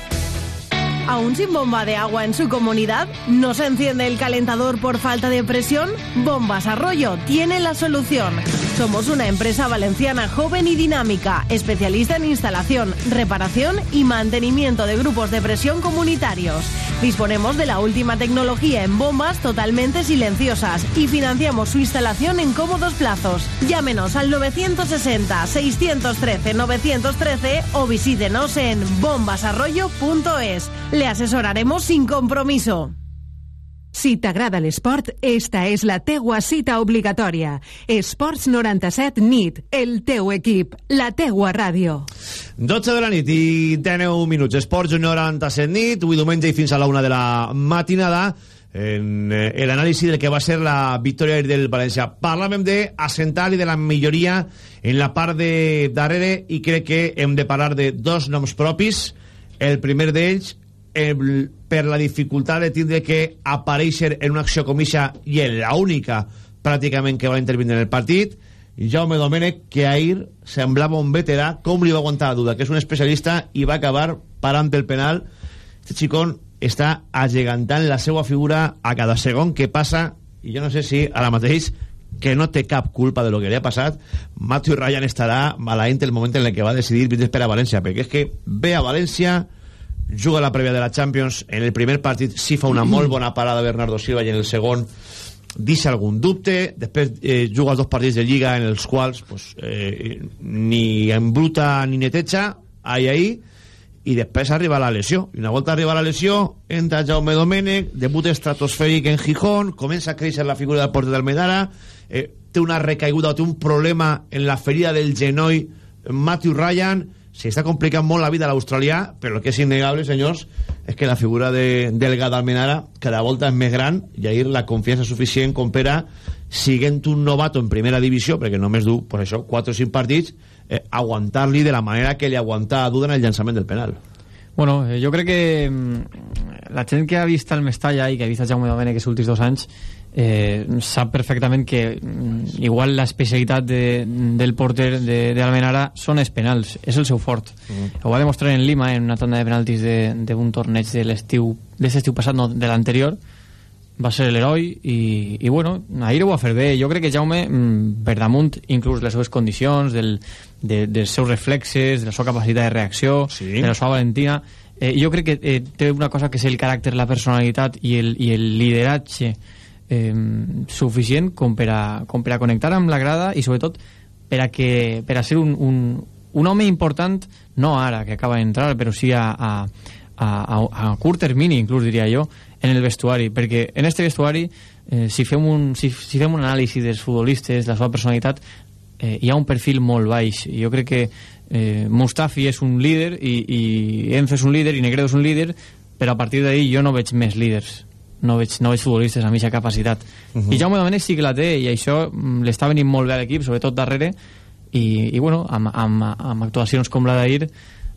¿Aún sin bomba de agua en su comunidad? ¿No se enciende el calentador por falta de presión? Bombas Arroyo tiene la solución. Somos una empresa valenciana joven y dinámica, especialista en instalación, reparación y mantenimiento de grupos de presión comunitarios. Disponemos de la última tecnología en bombas totalmente silenciosas y financiamos su instalación en cómodos plazos. Llámenos al 960-613-913 o visítenos en bombasarroyo.es. Le asesoraremos sin compromiso. Si t'agrada l'esport, esta és la teua cita obligatòria. Esports 97 NIT, el teu equip, la teua ràdio. 12 de la nit i 19 minuts. Esports 97 NIT, avui diumenge i fins a la una de la matinada en eh, l'anàlisi del que va ser la victòria del València. Parlàvem d'assentar i de la milloria en la part de darrere i crec que hem de parlar de dos noms propis. El primer d'ells, el, per la dificultat de tindre que aparèixer en una acció comissa i en la única pràcticament que va intervenir en el partit Jaume Domènech que ahir semblava un veterà com li va aguantar la duda que és un especialista i va acabar parant el penal. Este xicón està agegantant la seva figura a cada segon que passa i jo no sé si ara mateix que no té cap culpa de lo que li ha passat, Matthew Ryan estarà malaent el moment en el que va decidir vindre per a València, perquè és que ve a València, juga la prèvia de la Champions, en el primer partit sí fa una molt bona parada Bernardo Silva i en el segon deixa algun dubte, després eh, juga els dos partits de Lliga en els quals pues, eh, ni embruta ni neteja, ahí, ahí, i després arriba la lesió. I una volta arriba la lesió, entra Jaume Domènech, debut estratosfèric en Gijón, comença a créixer la figura del porter d'Almedara, eh, té una recaiguda, té un problema en la ferida del genoll Matthew Ryan, se està complicant molt la vida a l'australià, però el que és innegable, senyors, és que la figura de, del Gada Almenara cada volta és més gran i ahir la confiança suficient com per a, siguent un novato en primera divisió, perquè només du, pues això, 4 o 5 partits, eh, aguantar-li de la manera que li a Duda en el llançament del penal. Bueno, eh, jo crec que mm, la gent que ha vist el Mestalla i que ha vist el Jaume Domènech aquests últims dos anys eh, sap perfectament que mm, igual l'especialitat de, del porter d'Almenara són els penals, és el seu fort. Mm. Ho va demostrar en Lima en una tanda de penaltis d'un torneig de l'estiu de l'estiu passat, no, de l'anterior, va ser l'heroi i, i bueno, ahir ho va fer bé jo crec que Jaume, mm, per damunt inclús les seves condicions del, de, dels seus reflexes, de la seva capacitat de reacció sí. de la seva valentina eh, jo crec que eh, té una cosa que és el caràcter, la personalitat i el, i el lideratge eh, suficient com per, a, com per a connectar amb la grada i sobretot per a, que, per a ser un, un, un home important no ara que acaba d'entrar però sí a, a, a, a curt termini inclús diria jo en el vestuari, perquè en este vestuari eh, si, fem un, si, si fem un anàlisi dels futbolistes, la seva personalitat eh, hi ha un perfil molt baix. Jo crec que eh, Mustafi és un líder i, i Enzo és un líder i Negredo és un líder però a partir d'ahir jo no veig més líders no veig, no veig futbolistes amb aquesta capacitat uh -huh. i Jaume Domènech sí que la té i això mm, l'està venint molt bé a l'equip sobretot darrere i, i bueno, amb, amb, amb actuacions com la d'ahir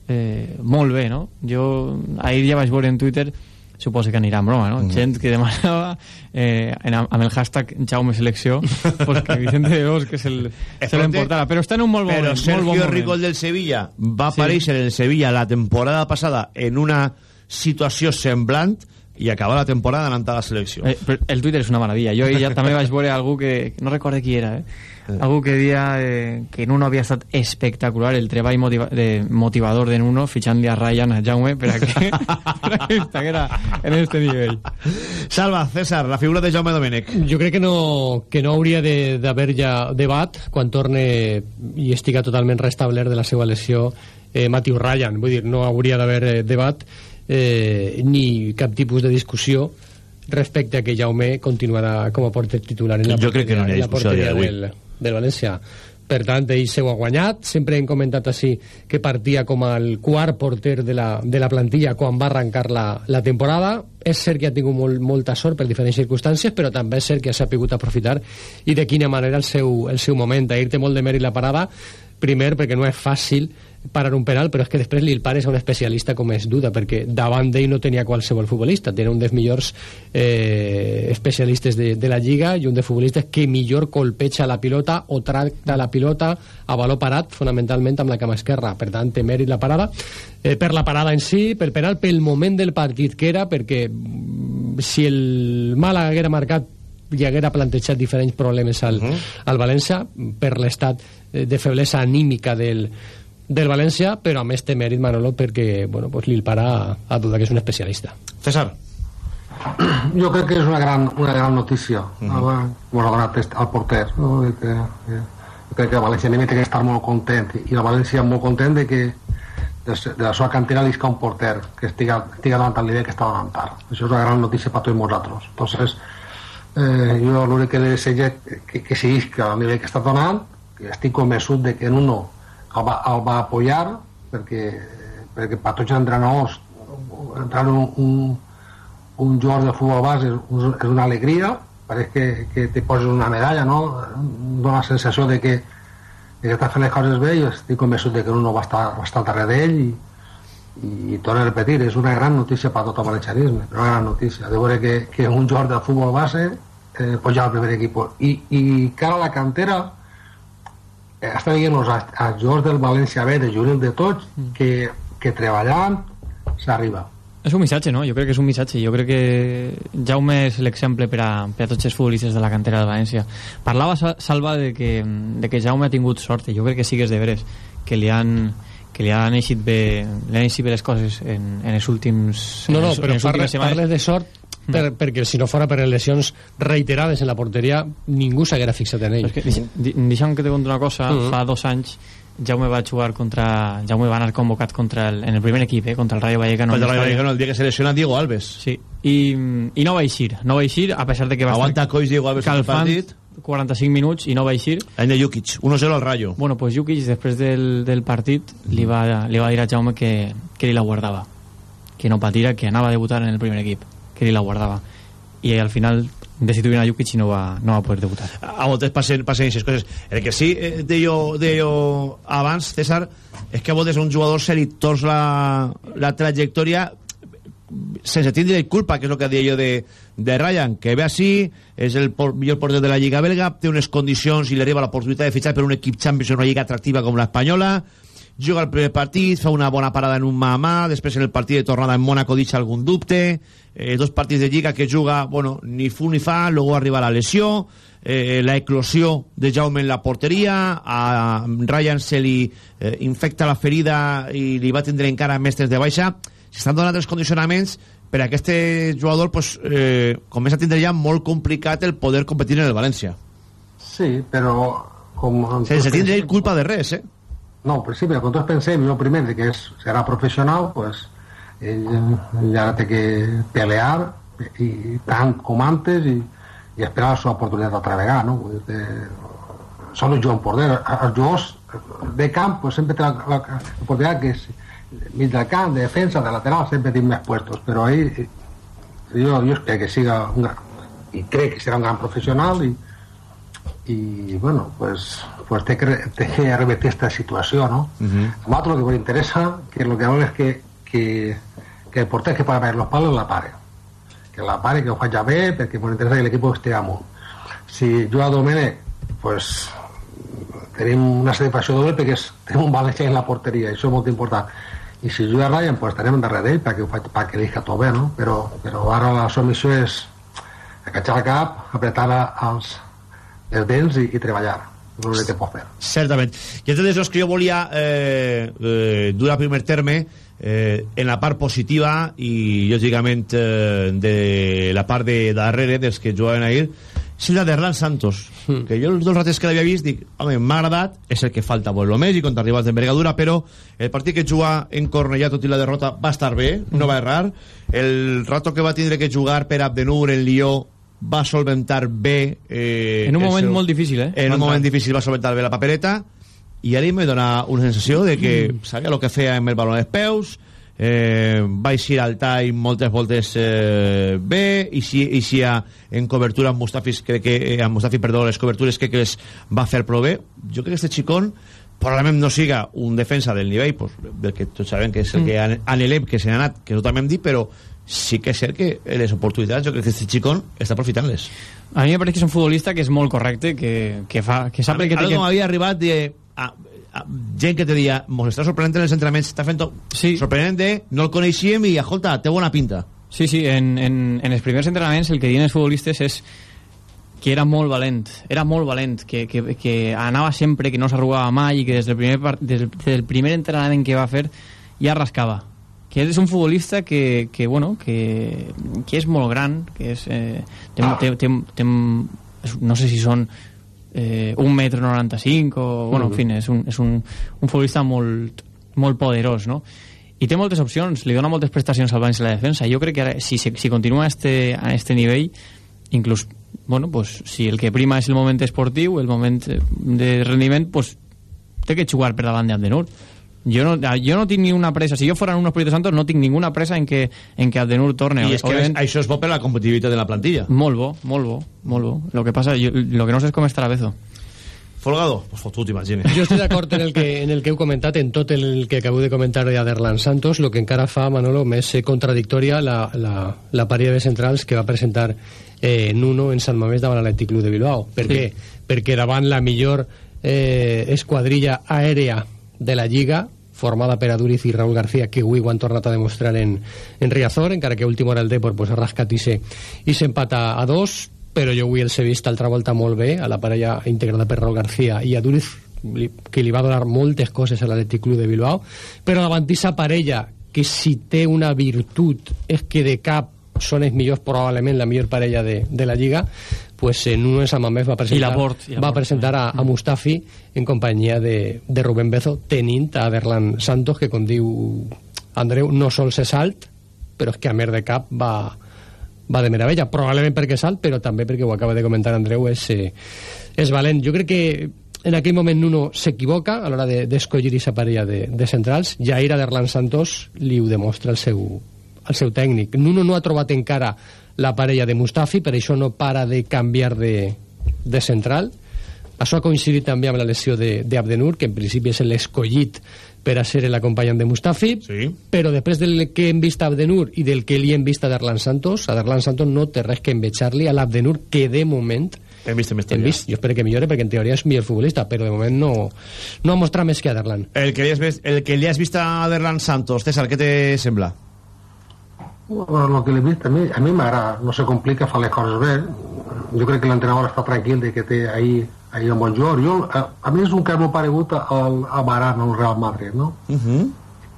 eh, molt bé, no? Jo ahir ja vaig veure en Twitter suposo que anirà en broma, no? Mm. Gent que demanava eh, en, amb el hashtag Jaume Selecció pues que Vicente de Os que se l'emportara, però està en un molt bon però moment. Sergio molt bon Ricol del Sevilla va sí. aparèixer en el Sevilla la temporada passada en una situació semblant i acaba la temporada anant a la selecció. Eh, el Twitter és una meravella. Jo ja també vaig veure algú que... No recorde qui era, eh? algú que dia eh, que Nuno havia estat espectacular el treball motiva de motivador de Nuno fitxant-li a Ryan a Jaume per a que, per a que estiguera en este nivell Salva, César, la figura de Jaume Domènech jo crec que no, que no hauria d'haver ja debat quan torne i estiga totalment restablert de la seva lesió eh, Matthew Ryan vull dir, no hauria d'haver eh, debat eh, ni cap tipus de discussió respecte a que Jaume continuarà com a porter titular en la jo crec que no hi ha discussió del, del València. Per tant, ell se ho ha guanyat. Sempre hem comentat així que partia com el quart porter de la, de la plantilla quan va arrencar la, la temporada. És cert que ha tingut molt, molta sort per diferents circumstàncies però també és cert que s'ha pogut aprofitar i de quina manera el seu, el seu moment. Ahir té molt de mèrit la parada. Primer perquè no és fàcil parar un penal, però és que després li pares a un especialista com és Duda, perquè davant d'ell no tenia qualsevol futbolista, tenia un dels millors eh, especialistes de, de la Lliga i un dels futbolistes que millor colpeja la pilota o tracta la pilota a valor parat, fonamentalment amb la cama esquerra. Per tant, té mèrit la parada. Eh, per la parada en si, pel penal, pel moment del partit que era, perquè mm, si el Màlaga haguera marcat i haguera plantejat diferents problemes al, uh -huh. al València per l'estat eh, de feblesa anímica del, del València, però a més té mèrit Manolo perquè bueno, pues, li para a, a Duda, que és un especialista. César. Jo crec que és una gran, una gran notícia uh -huh. com ha donat al porter no? de que, que, crec que el València té que estar molt content i la València molt content de que de, de la seva cantera li un porter que estiga, estiga davant el nivell que està donant això és una gran notícia per tots nosaltres entonces eh, jo l'únic que desitjo que, que seguisca el nivell que està donant que estic convençut de que en uno el va, el va apoyar perquè, perquè per tots els entrenadors entrar un, un, un jugador de futbol base és, és una alegria pareix que, que te poses una medalla no? dona la sensació de que, de que estàs fent les coses bé i estic convençut de que uno va estar, va estar al darrere d'ell i, i, torno a repetir, és una gran notícia per tot el valencianisme, una gran notícia de veure que, que un jugador de futbol base eh, pot ja al primer equip i, i cara a la cantera Eh, està dient els, els jugadors del València B, de juvenil de tots, mm. que, que treballant s'arriba. És un missatge, no? Jo crec que és un missatge. Jo crec que Jaume és l'exemple per, a, per a tots els futbolistes de la cantera de València. Parlava Sa- Salva de que, de que Jaume ha tingut sort, i jo crec que sí que és de veres, que li han que li han eixit bé, li han eixit bé les coses en, en els últims No, en no, però parles, parles de sort per, perquè si no fora per les lesions reiterades en la porteria ningú s'haguera fixat en ell És que, deixa'm que te conti una cosa Mhm. fa dos anys Jaume va jugar contra Jaume va anar convocat contra el, en el primer equip eh, contra el Rayo Vallecano Contra el en Rayo. Vallecano, el dia que se lesiona Diego Alves. Sí, i, i no va eixir, no va eixir, a pesar de que va Aguanta estar coix Diego Alves en el calfant partit. 45 minuts i no va eixir. L'any de Jukic, 1-0 al Rayo. Bueno, pues Jukic, després del, del partit, li va, li va dir a Jaume que, que li la guardava. Que no patira, que anava a debutar en el primer equip. Que li la guardava. I al final destituïen a Jukic i no va, no va poder debutar. a voltes passen, passen aquestes coses el que sí eh, deia, deia abans César, és que a voltes un jugador se li tors la, la trajectòria sense tindre culpa, que és el que deia jo de, de Ryan, que ve així, és el por, millor porter de la Lliga belga, té unes condicions i li arriba l'oportunitat de fitxar per un equip Champions en una lliga atractiva com l'espanyola, juga el primer partit, fa una bona parada en un mà a mà, després en el partit de tornada en Mónaco deixa algun dubte, eh, dos partits de Lliga que juga, bueno, ni fu ni fa, luego arriba la lesió, eh, la eclosió de Jaume en la porteria, a Ryan se li eh, infecta la ferida i li va tindre encara mestres de baixa, s'estan donant els condicionaments per a aquest jugador pues, eh, comença a tindre ja molt complicat el poder competir en el València. Sí, però... Com, Sense tindre culpa de res, eh? No, però sí, però quan tots pensem, jo primer, de que és, serà professional, pues, ell, ell ara té que pelear, i, i tant com antes, i, i esperar la seva oportunitat altra vegada, no? Vull dir, de, són els jugadors porter. Els jugadors de camp pues, sempre té la, la, la oportunitat que és mig del camp, de defensa, de lateral, sempre tinc més puestos, però ell, eh, jo, jo espero que siga un gran, i crec que serà un gran professional i, i bueno, pues, pues té, que, té que revertir esta situació, no? Uh -huh. A nosaltres lo que nos interesa, que lo que hablamos es que, que, que el porter que para ver los palos la pare. Que la pare, que ho faci bé, perquè ens interessa que l'equip estigui amunt. Si juga Domènech, pues, tenim una satisfacció doble perquè és, tenim un valencià en la porteria, això és molt important. I si juga Ryan, pues estarem darrere d'ell perquè, perquè li tot bé, no? Però, però ara la seva missió és acatxar el cap, apretar els, els dents i, i treballar. És l'únic que pot fer. Certament. I entonces és que jo volia eh, eh, dur a primer terme eh, en la part positiva i lògicament eh, de la part de darrere dels que jugaven ahir és la d'Erlan Santos mm. que jo els dos rates que l'havia vist dic, home, m'ha agradat, és el que falta pues, lo més i contra rivals d'envergadura, però el partit que juga en Cornellà tot i la derrota va estar bé, no va errar el rato que va tindre que jugar per Abdenur en Lió va solventar bé eh, En un moment seu- molt difícil, eh? en un moment difícil va solventar bé la papereta i ara me dona una sensació de que Mm. sabia el que feia amb el baló als peus eh, va eixir al time moltes voltes eh, bé i si, i si a, en cobertura amb Mustafis crec que, eh, amb Mustafi, perdó, les cobertures crec que les va fer prou bé jo crec que este xicón probablement no siga un defensa del nivell pues, del que tots sabem que és el Mm. que an- anhelem que se n'ha anat, que totalment hem dit però sí que és cert que les oportunitats jo crec que este xicón està aprofitant-les A mi me pareix que és un futbolista que és molt correcte, que, que, fa, que sap el que té que... m'havia arribat de a, a, gent que te dia mos està sorprenent en els entrenaments està fent sí. sorprenent de no el coneixíem i escolta, té bona pinta Sí, sí, en, en, en els primers entrenaments el que diuen els futbolistes és que era molt valent, era molt valent, que, que, que anava sempre, que no s'arrugava mai i que des del, primer, part- des del, des del primer entrenament que va fer ja rascava. Que és un futbolista que, que, bueno, que, que és molt gran, que és, eh, té, té, té, té, és- no sé si són eh, un metro 95 o, bueno, en fi, és un, és un, un futbolista molt, molt poderós, no? i té moltes opcions, li dona moltes prestacions al València a la defensa. Jo crec que ara, si, si continua a este, a este nivell, inclús, bueno, pues, si el que prima és el moment esportiu, el moment eh, de rendiment, pues, té que jugar per davant d'Abdenur. Jo no, jo no tinc ni una pressa, si jo fora en un Espíritu Santo no tinc ninguna pressa en que, en que Abdenur torne. i és que Òbviament, això és bo per la competitivitat de la plantilla Molt bo, molt bo, molt bo. Lo que passa, jo, lo que no sé és com estarà Bezo. Folgado, pues fotut, imagina Jo estic d'acord en, el que, en el que heu comentat, en tot el que acabo de comentar d'Aderlan Santos, el que encara fa, Manolo, més eh, contradictòria la, la, la parella de centrals que va presentar eh, Nuno en Sant Mamés davant l'Atlètic Club de Bilbao. Per Sí. què? Perquè davant la millor eh, esquadrilla aèrea de la Lliga formada per Aduriz i Raúl García, que avui ho han tornat a demostrar en, en Riazor, encara que a última hora el Depor pues, ha rascat i s'empata a dos, però jo avui els he vist altra volta molt bé, a la parella integrada per Raúl García i Aduriz, li, que li va donar moltes coses a l'Atlètic Club de Bilbao, però davant d'aquesta parella, que si té una virtut és que de cap són els millors, probablement la millor parella de, de la Lliga, pues en un Samamés va presentar, I la Port, i la va presentar a, a Mustafi en companyia de, de Rubén Bezo, tenint a Aderlan Santos, que com diu Andreu, no sols és alt, però és que a mer de cap va, va de meravella, probablement perquè és alt, però també perquè ho acaba de comentar Andreu, és, eh, és valent. Jo crec que en aquell moment Nuno s'equivoca a l'hora d'escollir de, aquesta parella de, de centrals. Jair Aderlan Santos li ho demostra el seu, el seu tècnic. Nuno no ha trobat encara la parella de Mustafi, per això no para de canviar de, de central. Això ha coincidit també amb la lesió d'Abdenur, que en principi és l'escollit per a ser l'acompanyant de Mustafi, sí. però després del que hem vist a Abdenur i del que li hem vist a Darlan Santos, a Darlan Santos no té res que envejar-li a l'Abdenur, que de moment hem vist, hem vist, hem vist. Jo espero que millore, perquè en teoria és millor futbolista, però de moment no, no ha mostrat més que a Darlan. El que, li has vist, el que li has vist a Darlan Santos, César, què te sembla? Bueno, el que l'he vist, a mi a mi m'agrada, no se complica, fa les coses bé. Jo crec que l'entrenador està tranquil de que té ahir, ahir un bon jugador. Jo, a, a mi és un cas molt paregut al, a Baran, al Real Madrid, no? Uh -huh.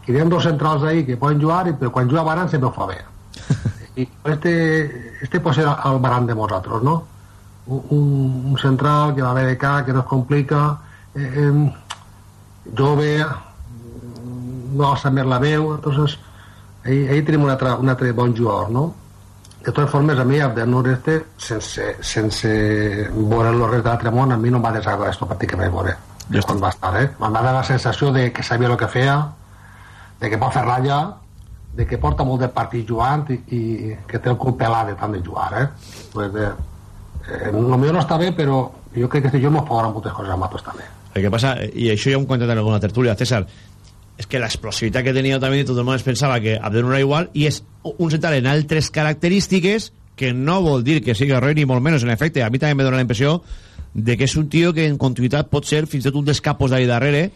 Que hi ha dos centrals ahí que poden jugar, però quan juga Baran sempre ho fa bé. I este, este pot ser el Baran de nosaltres, no? Un, un central que va bé de cap, que no es complica, eh, eh, jove, no alça més la veu, entonces ahí, ahí tenim un altre, un altre bon jugador, no? De totes formes, a mi, Abdenur este, sense, sense veure-lo res de l'altre món, a mi no em va desagradar esto pràcticament veure. Ja quan va estar, eh? Em va dar la sensació de que sabia el que feia, de que pot fer ratlla, de que porta molt de partit jugant i, i que té el cul pelat de tant de jugar, eh? Pues de, eh, el millor no està bé, però jo crec que este jo mos podrà moltes coses a Matos també. El que passa, i això ja ho hem comentat en alguna tertúlia, César, és que l'explosivitat que tenia també tot el món es pensava que Abdenur era igual i és un central en altres característiques que no vol dir que sigui res ni molt menys en efecte, a mi també me dona la impressió de que és un tio que en continuïtat pot ser fins i tot un dels capos d'ahí darrere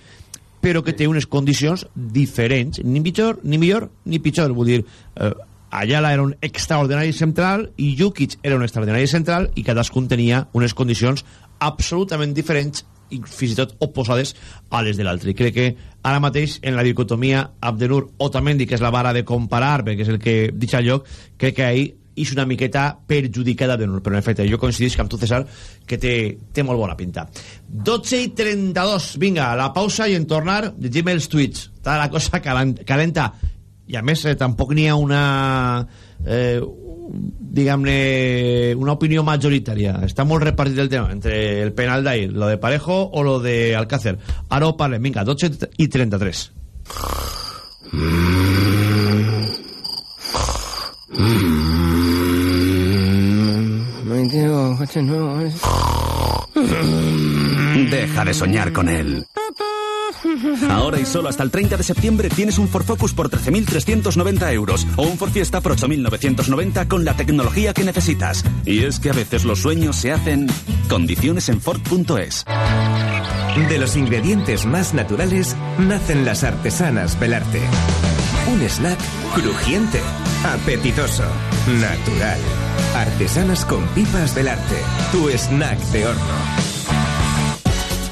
però que té unes condicions diferents ni pitjor, ni millor, ni pitjor. Vull dir, eh, Ayala era un extraordinari central i Jukic era un extraordinari central i cadascun tenia unes condicions absolutament diferents i fins i tot oposades a les de l'altre. Crec que ara mateix en la dicotomia Abdenur Otamendi, que és la vara de comparar, perquè és el que dic al lloc, crec que ahí és una miqueta perjudicada Abdenur, però en efecte jo coincidís amb tu César que té, té molt bona pinta. 12 i 32, vinga la pausa i en tornar llegim els tuits. Està la cosa calenta. I a més eh, tampoc n'hi ha una eh, diguem-ne una opinió majoritària està molt repartit el tema entre el penal d'ahir, lo de Parejo o lo de Alcácer. Ara ho parlem, vinga, 12 i 33 Deja de soñar con él. Ahora y solo hasta el 30 de septiembre tienes un Ford Focus por 13.390 euros o un Ford Fiesta por 8.990 con la tecnología que necesitas. Y es que a veces los sueños se hacen condiciones en Ford.es. De los ingredientes más naturales nacen las artesanas Belarte. Un snack crujiente, apetitoso, natural. Artesanas con pipas Belarte. Tu snack de horno.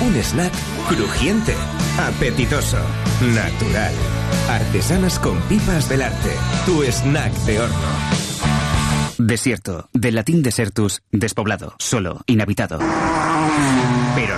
Un snack crujiente, apetitoso, natural. Artesanas con pipas del arte. Tu snack de horno. Desierto, del latín desertus, despoblado, solo, inhabitado.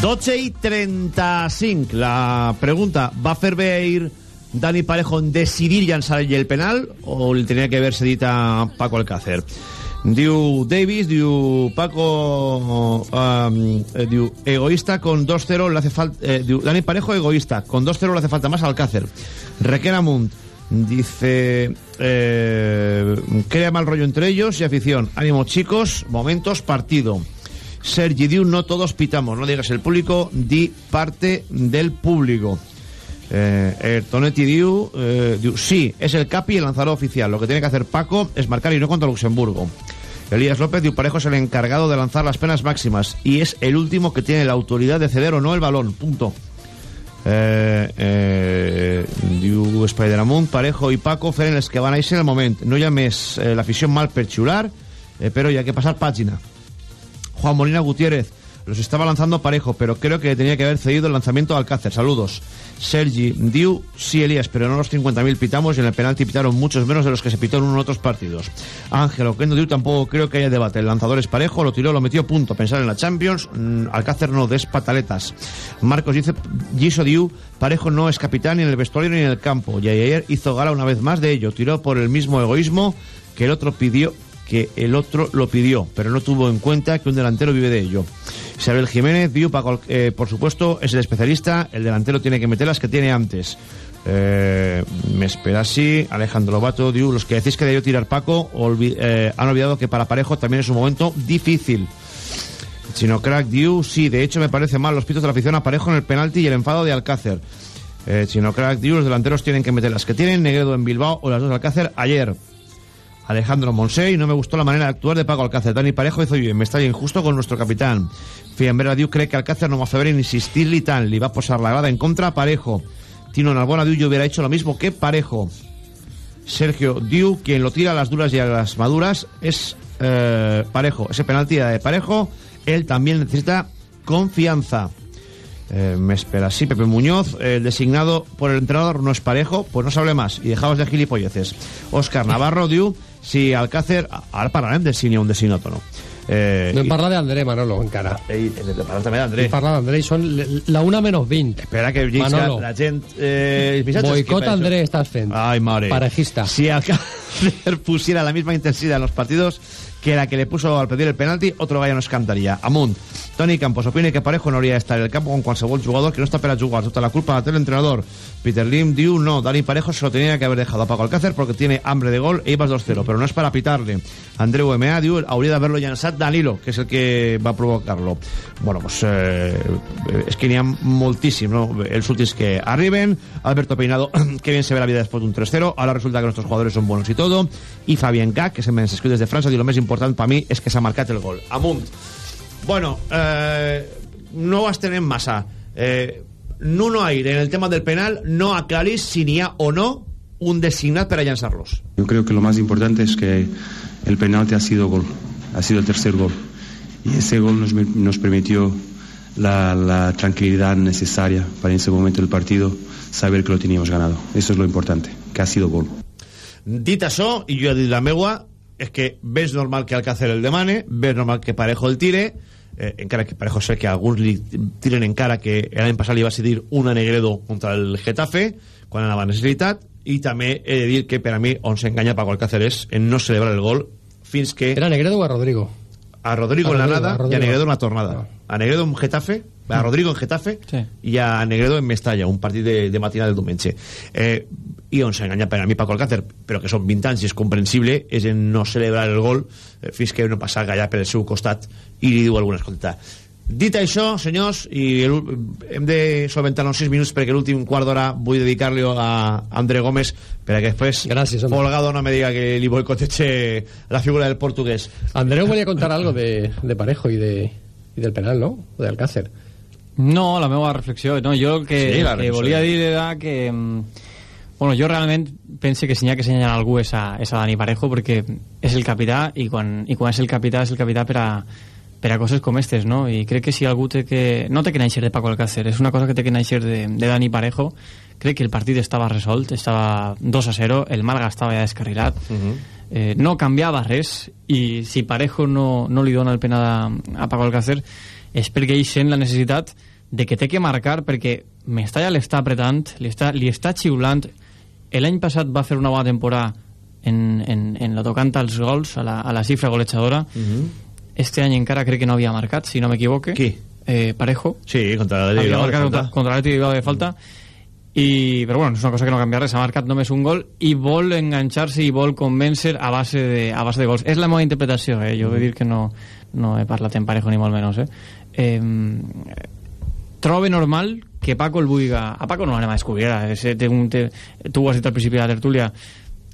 12 y 35. La pregunta, ¿va a ir Dani Parejo en decidir llançar el penal o li tenia que haver cedit a Paco Alcácer? Diu Davis, diu Paco, um, eh, diu egoísta con 2-0 le hace falta, eh, Dani Parejo egoísta, con 2-0 le hace falta más Alcácer. Requena Munt, dice eh, crea mal rollo entre ellos y afición. Ánimo chicos, momentos, partido. Sergi diu, no todos pitamos, no digas el público, di parte del público. Eh, Ertonetti diu, eh, diu, sí, es el capi y el lanzador oficial. Lo que tiene que hacer Paco es marcar y no contra Luxemburgo. Elías López diu, Parejo es el encargado de lanzar las penas máximas y es el último que tiene la autoridad de ceder o no el balón. Punto. Eh, eh, diu Spider-Amunt, Parejo y Paco feren els que van a irse en el moment. No més eh, l'afició mal per xular, eh, que passar pàgina. Juan Molina Gutiérrez. Los estaba lanzando parejo, pero creo que tenía que haber cedido el lanzamiento a Alcácer. Saludos. Sergi, Diu, sí, Elías, pero no los 50.000 pitamos y en el penalti pitaron muchos menos de los que se pitó en unos otros partidos. Ángel Oquendo Diu, tampoco creo que haya debate. El lanzador es parejo, lo tiró, lo metió, punto. Pensar en la Champions, mm, Alcácer no des pataletas. Marcos dice, Giso Diu, parejo no es capitán ni en el vestuario ni en el campo. Y ayer hizo gala una vez más de ello. Tiró por el mismo egoísmo que el otro pidió que el otro lo pidió, pero no tuvo en cuenta que un delantero vive de ello. Isabel Jiménez, Diu, Paco, eh, por supuesto, es el especialista, el delantero tiene que meter las que tiene antes. Eh, me espera así, Alejandro Lobato, Diu, los que decís que debió tirar Paco eh, han olvidado que para Parejo también es un momento difícil. Chino Crack, Diu, sí, de hecho me parece mal los pitos de la afición a Parejo en el penalti y el enfado de Alcácer. Eh, Chino Crack, Diu, los delanteros tienen que meter las que tienen, Negredo en Bilbao o las dos de Alcácer ayer. Alejandro Monsey, no me gustó la manera de actuar de Paco Alcácer. Dani Parejo hizo bien, me está injusto con nuestro capitán. Fiambera Diu cree que Alcácer no va a saber insistir-li tant, li va posar la grada en contra a Parejo. Tino Nalbona Diu, yo hubiera hecho lo mismo que Parejo. Sergio Diu, quien lo tira a las duras y a las maduras es eh, Parejo. Ese penalti de Parejo, él también necesita confianza. Eh, me espera, sí, Pepe Muñoz, el designado por el entrenador no es parejo, pues no se hable más y dejaos de gilipolleces. Óscar Navarro, Diu, si Alcácer... Ara parlarem de si n'hi ha un designato o no. Eh, No hem parlat d'André, Manolo, encara. Ei, hem de parlar també d'André. Hem parlat d'André i són la una menys 20. Espera que llegi Manolo. la gent... Eh, Boicot André estás fent. Ay, madre. Parejista. Si Alcácer pusiera la misma intensidad en los partidos que la que le puso al pedir el penalti, otro gallo nos cantaría. Amunt. Toni Campos opina que Parejo no hauria d'estar en el campo con qualsevol jugador que no està per a jugar. Tota la culpa la té l'entrenador. Peter Lim diu, no, Dani Parejo se lo tenía que haber dejado a Paco Alcácer porque tiene hambre de gol e ibas 2-0, pero no es para pitarle. Andreu M.A. diu, hauria d'haver-lo llançat Danilo, que és el que va provocar-lo. Bueno, pues eh, és que n'hi ha moltíssim, no? Els últims que arriben, Alberto Peinado, que bien se ve la vida después de un 3-0, ahora resulta que nuestros jugadores son buenos y todo, y Fabián K, que se me escribe desde Francia, diu, lo més important per mi és que s'ha marcat el gol. Amunt. Bueno, eh, no ho estenem massa. Eh, Nuno Aire, en el tema del penal, no aclarís si n'hi ha o no un designat per a llançar-los. Yo creo que lo más importante es que el penalti ha sido gol, ha sido el tercer gol. Y ese gol nos, nos permitió la, la tranquilidad necesaria para en ese momento del partido saber que lo teníamos ganado. Eso es lo importante, que ha sido gol. Dit això, i jo he dit la meua, és que ves normal que Alcácer el demane, ves normal que Parejo el tire, eh, encara que Parejo sé que alguns li tiren encara que l'any passat li va cedir una Negredo contra el Getafe, quan anava necessitat, i també he de dir que per a mi on s'enganya Paco Alcácer és en no celebrar el gol fins que... Era Negredo o a Rodrigo? A Rodrigo A en la Rodrigo, nada a Rodrigo. y a Negredo en la tornada. A Negredo en Getafe, a Rodrigo en Getafe i a Negredo en Mestalla, un partit de, de matina del diumenge. Eh, I on s'enganya per a mi Paco Alcácer, però que són 20 anys i és comprensible, és en no celebrar el gol eh, fins que no passa allà per el seu costat i li diu alguna escolta. Dit això, senyors, i el, hem de solventar els 6 minuts perquè l'últim quart d'hora vull dedicar-li a André Gómez perquè després Gràcies, home. Folgado no me diga que li boicoteche la figura del portugués. Andreu volia contar algo de, de Parejo y, de, y del penal, ¿no? O de Alcácer. No, la meva reflexió. No, jo el que, Sí, que volia dir era que... mm, Bueno, jo realment pense que si n'hi ha que assenyalar algú és a, és a Dani Parejo perquè és el capità i quan, i quan és el capità és el capità per a, per a coses com estes, no? I crec que si algú té que... No té que néixer de Paco Alcácer, és una cosa que té que néixer de, de Dani Parejo. Crec que el partit estava resolt, estava 2 a 0, el Malga estava ja descarrilat, eh, no canviava res i si Parejo no, no li dona el penal a, a Paco Alcácer és perquè ell sent la necessitat de que té que marcar perquè Mestalla l'està apretant, li està, li està xiulant. L'any passat va fer una bona temporada en, en, en la tocant als gols, a la, a la xifra golejadora. Este any encara crec que no havia marcat, si no m'equivoque. Qui? Eh, Parejo. Sí, contra la havia Liga marcat contra, contra l'Atleti de Bilbao de falta. I, però bueno, és una cosa que no canvia res ha marcat només un gol i vol enganxar-se i vol convèncer a base de, a base de gols. És la meva interpretació, eh? jo vull dir que no, no he parlat en parejo ni molt menys eh? Eh, trobe normal que Paco el vulgui a Paco no l'anem a descobrir ara té un, té, tu ho has dit al principi de la tertúlia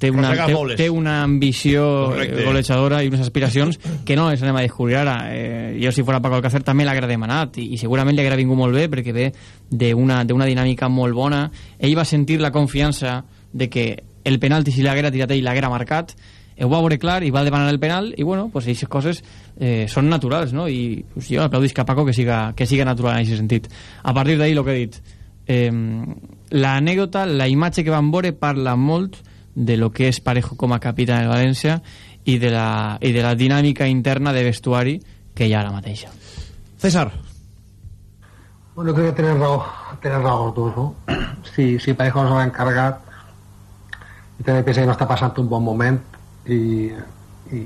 té una, té, té una ambició Correcte. eh, golejadora i unes aspiracions que no les anem a descobrir ara. Eh, jo si fora Paco Alcácer també l'haguera demanat i, i segurament li haguera vingut molt bé perquè ve d'una d'una dinàmica molt bona. Ell va sentir la confiança de que el penalti si l'haguera tirat ell l'haguera marcat ho va veure clar i va demanar el penal i bueno, pues aquestes coses eh, són naturals no? i pues, jo aplaudisc a Paco que siga, que siga natural en aquest sentit a partir d'ahir el que he dit eh, l'anècdota, la imatge que van veure parla molt de lo que és Parejo com a capità del València i de, la, i de la dinàmica interna de vestuari que hi ha ara mateixa César Bueno, creo que tenen raó, tenen raó els dos, no? Si, si Parejo no s'ha encargat i també pensa que no està passant un bon moment i, i,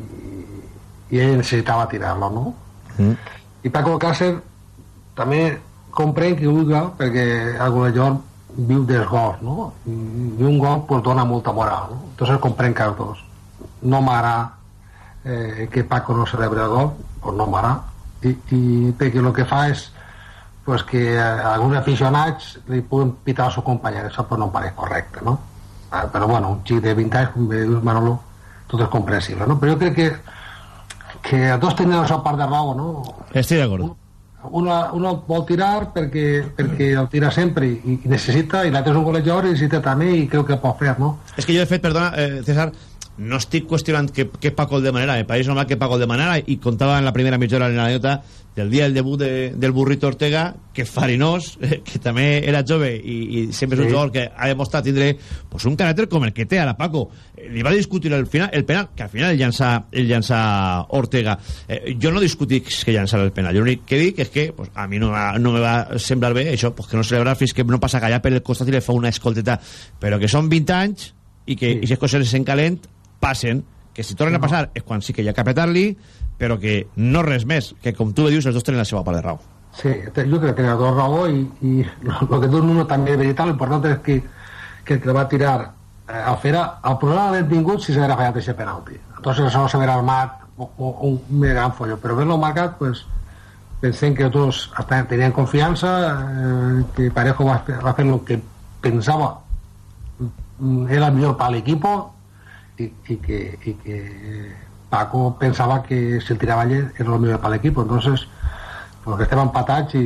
i ell necessitava tirar-lo, no? Mm. I Paco Alcácer també comprenc que vulgui perquè a Golejor viu dels gols, no? I, i un gol pues, dona molta moral, no? Entonces comprenc els dos. No m'agrada eh, que Paco no celebra el gol, pues no m'agrada. I, I perquè el que fa és pues, que alguns aficionats li puguin pitar al seu company, això pues, no em pareix correcte, no? Ah, però bueno, un xic de 20 anys, com bé dius Manolo, tot és comprensible, no? Però jo crec que que els dos tenen la seva part de raó, no? Estic d'acord. Uno, uno vol tirar perquè, perquè el tira sempre i, i necessita, i l'altre és un golejador i necessita també i creu que pot fer, no? És que jo, de fet, perdona, eh, César, no estic qüestionant que, que Paco el demanarà, me pareix normal que Paco el demanarà i contava en la primera mitja hora en l'anècdota del dia del debut de, del burrito Ortega que Farinós, que també era jove i, i sempre és un Sí. jugador que ha demostrat tindre pues, un caràcter com el que té ara Paco Eh, li va discutir el, final, el penal que al final el llança, el llança Ortega eh, jo no discutic que llançar el penal l'únic que dic és que pues, a mi no, no me va semblar bé això, pues, que no celebrar fins que no passa callar per el costat i li fa una escolteta però que són 20 anys i que sí. aquestes coses en calent passen que si tornen a passar és quan sí que hi ha que apretar-li però que no res més que com tu dius els dos tenen la seva part de raó. Sí, jo crec que tenen dos raó i, i el que diu Nuno també és veritat, l'important és que, que el que va tirar eh, al Fera, el problema l'hem tingut si s'haguera fallat aquest penalti. Entonces això s'haguera armat un, un, un gran follo, però ben-lo marcat, pues, pensem que tots tenien confiança, eh, que Parejo va, va fer el que pensava mm, era el millor per l'equip i, i, que, i que Paco pensava que si el tirava ell era el millor per l'equip entonces pues, que estem empatats i,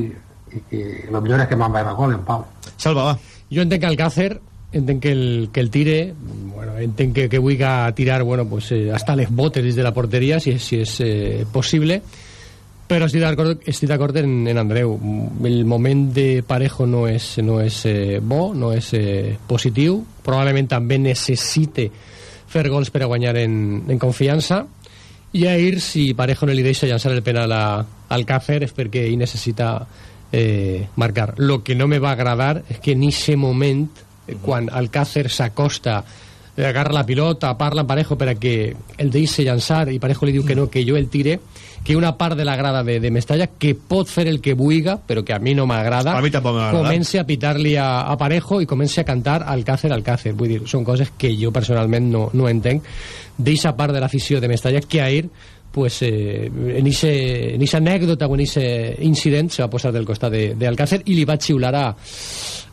i que el millor és que me'n vaig a gol en Pau. Salva, va. Jo entenc que Alcácer entenc que el, que el tire bueno, entenc que, que vulgui tirar bueno, pues, eh, hasta les botes des de la porteria si, és- si és eh, possible. Però estic d'acord estic d'acord en, en Andreu. El moment de Parejo no és, no és eh, bo, no és eh, positiu. Probablement també necessite fer gols per a guanyar en, en confiança i ahir si Parejo no li deixa llançar el penal a, al Càcer és perquè ell necessita eh, marcar. Lo que no me va agradar és que en aquest moment eh, quan Alcácer s'acosta agarra la pilota, parla Parejo per a que el deixi llançar i Parejo li diu que no, que jo el tire que una part de la grada de, de Mestalla que pot fer el que vulga però que a mi no m'agrada. comenci a pitar-li a, a Parejo i comenci a cantar Alcácer, Alcácer vull dir, són coses que jo personalment no, no entenc d'eixa part de l'afició de Mestalla que ahir pues eh, en ese en esa anècdota o en ese incident se va posar del costat de, de Alcácer i li va xiular a,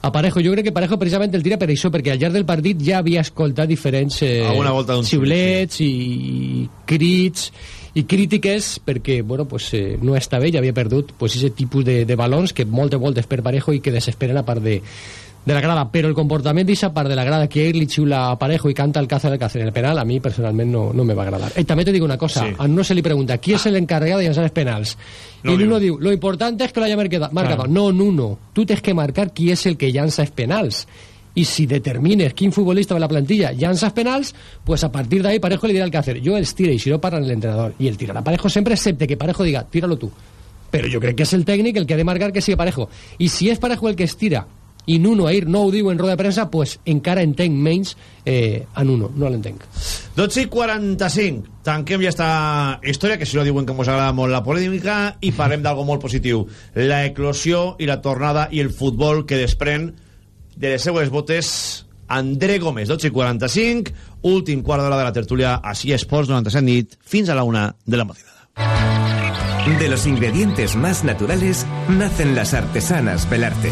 a Parejo. Jo crec que Parejo precisament el tira per això perquè al llarg del partit ja havia escoltat diferents eh, volta xiulets i, i crits i crítiques perquè bueno, pues, eh, no està bé i havia perdut pues, ese tipus de, de balons que moltes voltes per Parejo i que desesperen a part de, de la grada, però el comportament d'aquesta part de la grada que ell li xiula a Parejo i canta el Cáceres en el penal, a mi personalment no, no me va agradar. I també te digo una cosa, Sí. a uno se li pregunta, ¿quién es el encargado de llançar els penals? No y el diu. lo importante es que lo haya marcado. marcado. Claro. No, Nuno, tú tienes que marcar quién es el que llança els penals. Y si determines quin futbolista de la plantilla llança els penals, pues a partir de ahí Parejo le dirà el que hacer. Jo els tira i si no paran el entrenador. Y el tirarà Parejo sempre excepte que Parejo diga, tíralo tú. Però jo crec que és el tècnic el que ha de marcar que sigui Parejo. I si és Parejo el que es tira i Nuno Air no ho diu en roda de premsa, pues encara entenc menys eh, a Nuno, no l'entenc. 12 i 45. Tanquem ja esta història, que si no diuen que ens agrada molt la polèmica, i parlem d'algo molt positiu. La eclosió i la tornada i el futbol que desprèn de les seues botes André Gómez, 12 i 45, últim quart d'hora de la tertúlia, així Esports 97 nit, fins a la una de la matinada. De los ingredientes más naturales nacen las artesanas Belarte.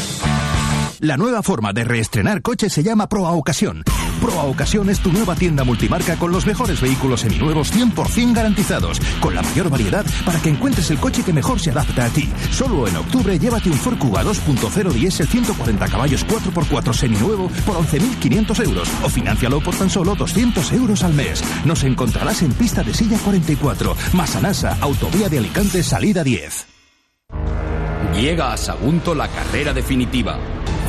La nueva forma de reestrenar coches se llama Proa Ocasión. Proa Ocasión es tu nueva tienda multimarca con los mejores vehículos seminuevos 100% garantizados, con la mayor variedad para que encuentres el coche que mejor se adapta a ti. Solo en octubre llévate un Ford Kuga 2.0 diésel 140 caballos 4x4 seminuevo por 11.500 euros o financialo por tan solo 200 euros al mes. Nos encontrarás en pista de silla 44, Masanasa, autovía de Alicante, salida 10. Llega a Sagunto la carrera definitiva.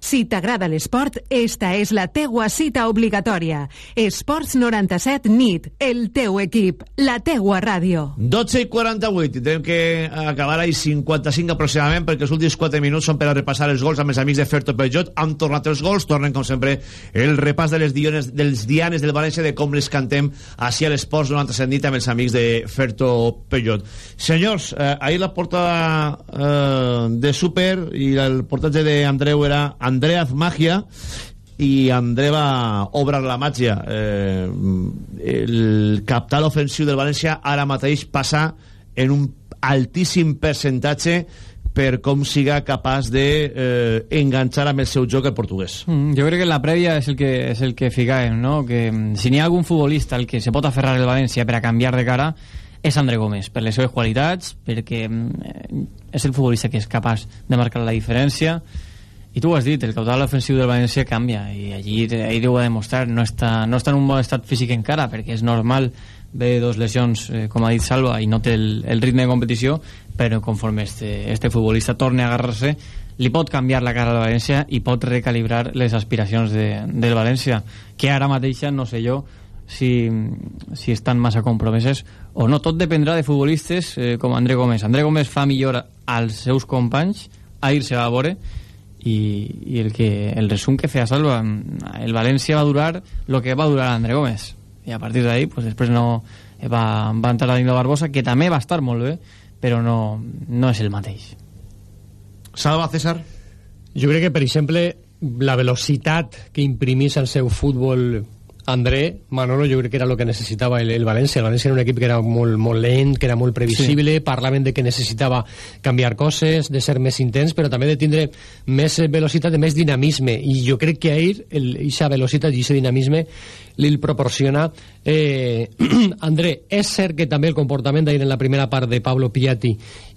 Si t'agrada l'esport, esta és la teua cita obligatòria. Esports 97 NIT, el teu equip, la teua ràdio. 12 i 48, i tenim que acabar ahí 55 aproximadament, perquè els últims 4 minuts són per a repassar els gols amb els amics de Ferto Peugeot. Han tornat els gols, tornen, com sempre, el repàs de les diones, dels dianes del València, de com les cantem així a l'Esports 97 nit amb els amics de Ferto Peugeot. Senyors, eh, ahir la portada eh, de Super i el portatge d'Andreu era Andreaz Magia i André va obrar la màgia eh, el capital ofensiu del València ara mateix passa en un altíssim percentatge per com siga capaç de eh, enganxar amb el seu joc el portuguès. Mm, jo crec que la prèvia és el que, és el que ficàvem, no? que mm, si n'hi ha algun futbolista al que se pot aferrar el València per a canviar de cara és André Gómez, per les seves qualitats, perquè mm, eh, és el futbolista que és capaç de marcar la diferència, i tu ho has dit, el caudal ofensiu del València canvia, i allí ell ho ha demostrat, no està, no està en un bon estat físic encara, perquè és normal, ve dos lesions, eh, com ha dit Salva, i no té el, el ritme de competició, però conforme este, este futbolista torni a agarrar-se, li pot canviar la cara al València i pot recalibrar les aspiracions de, del València, que ara mateixa no sé jo si, si estan massa compromeses o no. Tot dependrà de futbolistes eh, com André Gómez. André Gómez fa millor als seus companys, ahir se va a veure, i, i el, que, el resum que feia Salva, el València va durar el que va durar André Gómez. I a partir d'ahí, pues, després no va, va entrar Danilo Barbosa, que també va estar molt bé, però no, no és el mateix. Salva, César? Jo crec que, per exemple, la velocitat que imprimís el seu futbol André, Manolo, jo crec que era el que necessitava el, el València. El València era un equip que era molt, molt lent, que era molt previsible, sí. parlaven de que necessitava canviar coses, de ser més intens, però també de tindre més velocitat, de més dinamisme. I jo crec que ahir, aquesta velocitat i aquest dinamisme li proporciona eh, André, és cert que també el comportament d'ahir en la primera part de Pablo Piatti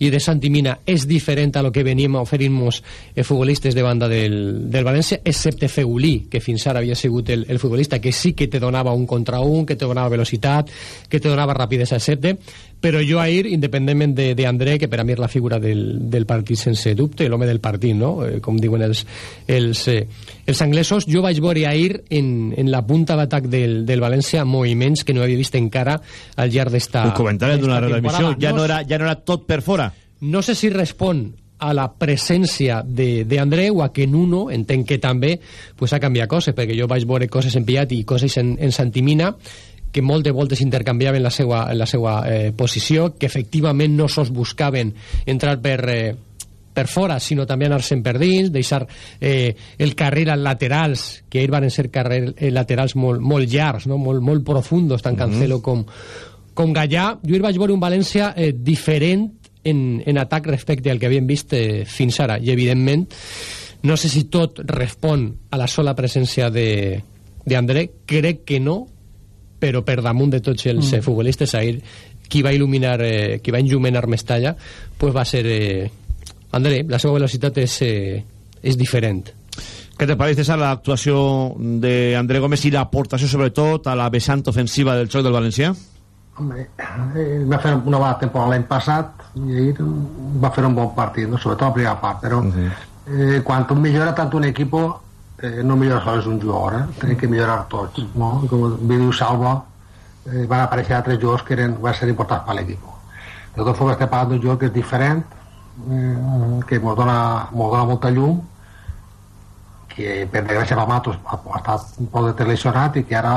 i de Santi Mina és diferent a lo que veníem oferint-nos eh, futbolistes de banda del, del València, excepte Feulí, que fins ara havia sigut el, el futbolista que sí que te donava un contra un, que te donava velocitat, que te donava rapidesa, excepte, però jo ahir, independentment d'André, que per a mi és la figura del, del partit sense dubte, l'home del partit, no? Eh, com diuen els, els, eh, els anglesos, jo vaig veure ahir en, en la punta d'atac del, del València moviments que no havia vist encara al llarg d'esta El comentari d'una retransmissió ja, no era, ja no era tot per fora. No sé si respon a la presència d'André o a que Nuno, entenc que també, pues, ha canviat coses, perquè jo vaig veure coses en Piat i coses en, en Santimina, que molt de voltes intercanviaven la seva, la seva eh, posició, que efectivament no sols buscaven entrar per, eh, per fora, sinó també anar-se'n per dins, deixar eh, el carrer als laterals, que ells van ser carrer eh, laterals molt, molt llargs, no? molt, molt profundos, tant Cancelo mm -hmm. com, com Gallà. Jo hi vaig veure un València eh, diferent en, en atac respecte al que havíem vist eh, fins ara, i evidentment no sé si tot respon a la sola presència de d'André, crec que no, però per damunt de tots els mm. Eh, futbolistes ahir qui va il·luminar eh, qui va enllumenar Mestalla pues va ser eh, André, la seva velocitat és, eh, és diferent què te pareix, César, l'actuació d'André Gómez i l'aportació, sobretot, a la vessant ofensiva del xoc del Valencià? Home, eh, va fer una bona temporada l'any passat i ahir va fer un bon partit, no? sobretot la primera part, però uh -huh. eh, quan un millora tant un equip eh, no millora sols un jugador, eh? tenen que millorar tots. No? Com Vidu Salva, eh, van aparèixer altres jugadors que eren, van ser importants per l'equip. De totes formes, estem parlant d'un jugador que és diferent, que ens dona, mos dona molta llum, que per desgràcia va Matos ha, ha estat un poc de lesionat i que ara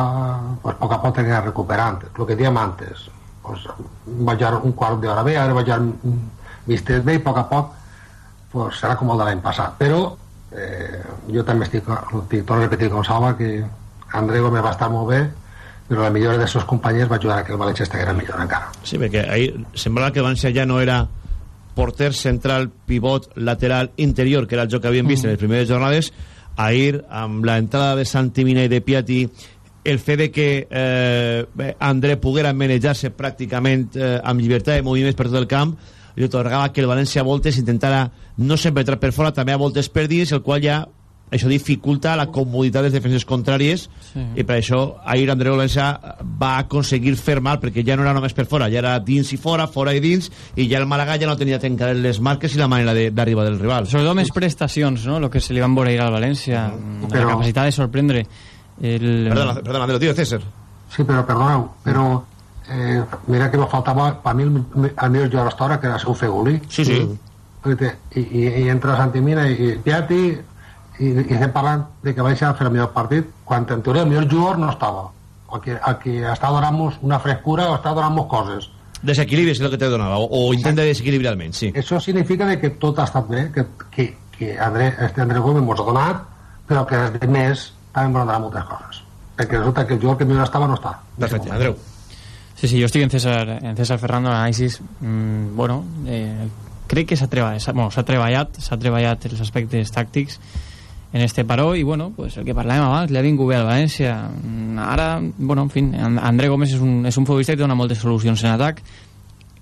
pues, poc a poc anirà recuperant. El que dèiem antes, pues, vaig un quart d'hora bé, ara vaig vistes bé i a poc a poc pues, serà com el de l'any passat. Però eh, jo també estic, estic torno a repetir com Salva que André Gómez va estar molt bé però la millora dels seus companys va ajudar a que el València estigués millor encara Sí, perquè ahir semblava que el València ja no era porter central, pivot, lateral, interior, que era el joc que havíem vist mm. en les primeres jornades ahir amb l'entrada de Santimina i de Piatti el fet de que eh, André poguera manejar-se pràcticament eh, amb llibertat de moviments per tot el camp li otorgava que el València a voltes intentara no sempre entrar per fora, també a voltes per dins, el qual ja això dificulta la comoditat dels defenses contràries sí. i per això ahir André València va aconseguir fer mal perquè ja no era només per fora, ja era dins i fora, fora i dins i ja el Málaga ja no tenia tancar les marques i la manera d'arribar del rival. Sobretot més prestacions, no? Lo que se li van veure ahir al València, mm. però... la capacitat de sorprendre. El... Perdona, perdona, André, tio César. Sí, però perdoneu, però eh, mira que me faltava per mi el, el millor jugador hasta que era el seu Fegulí sí, sí. i, i, i entra Santimina i, i Piatti i, i estem parlant de que vaig a fer el millor partit quan en teoria el millor jugador no estava. O que, a que està donant una frescura o està donant coses. Desequilibri és el que te donava o, o intenta desequilibrar almenys sí. això significa de que tot ha estat bé que, que, que André, este André Gómez mos ha donat però que els més també m'han donat moltes coses. Perquè resulta que el jugador que millor estava no està. Perfecte, Andreu. Sí, sí, yo estoy en César, en César Ferrando, análisis, mmm, bueno, eh, crec que s'ha treballat, bueno, treballat, s'ha treballat els aspectes tàctics en este paró i bueno, pues el que parlàvem abans li ha vingut bé al València mm, ara, bueno, en fin, André Gómez és un, és un futbolista que dona moltes solucions en atac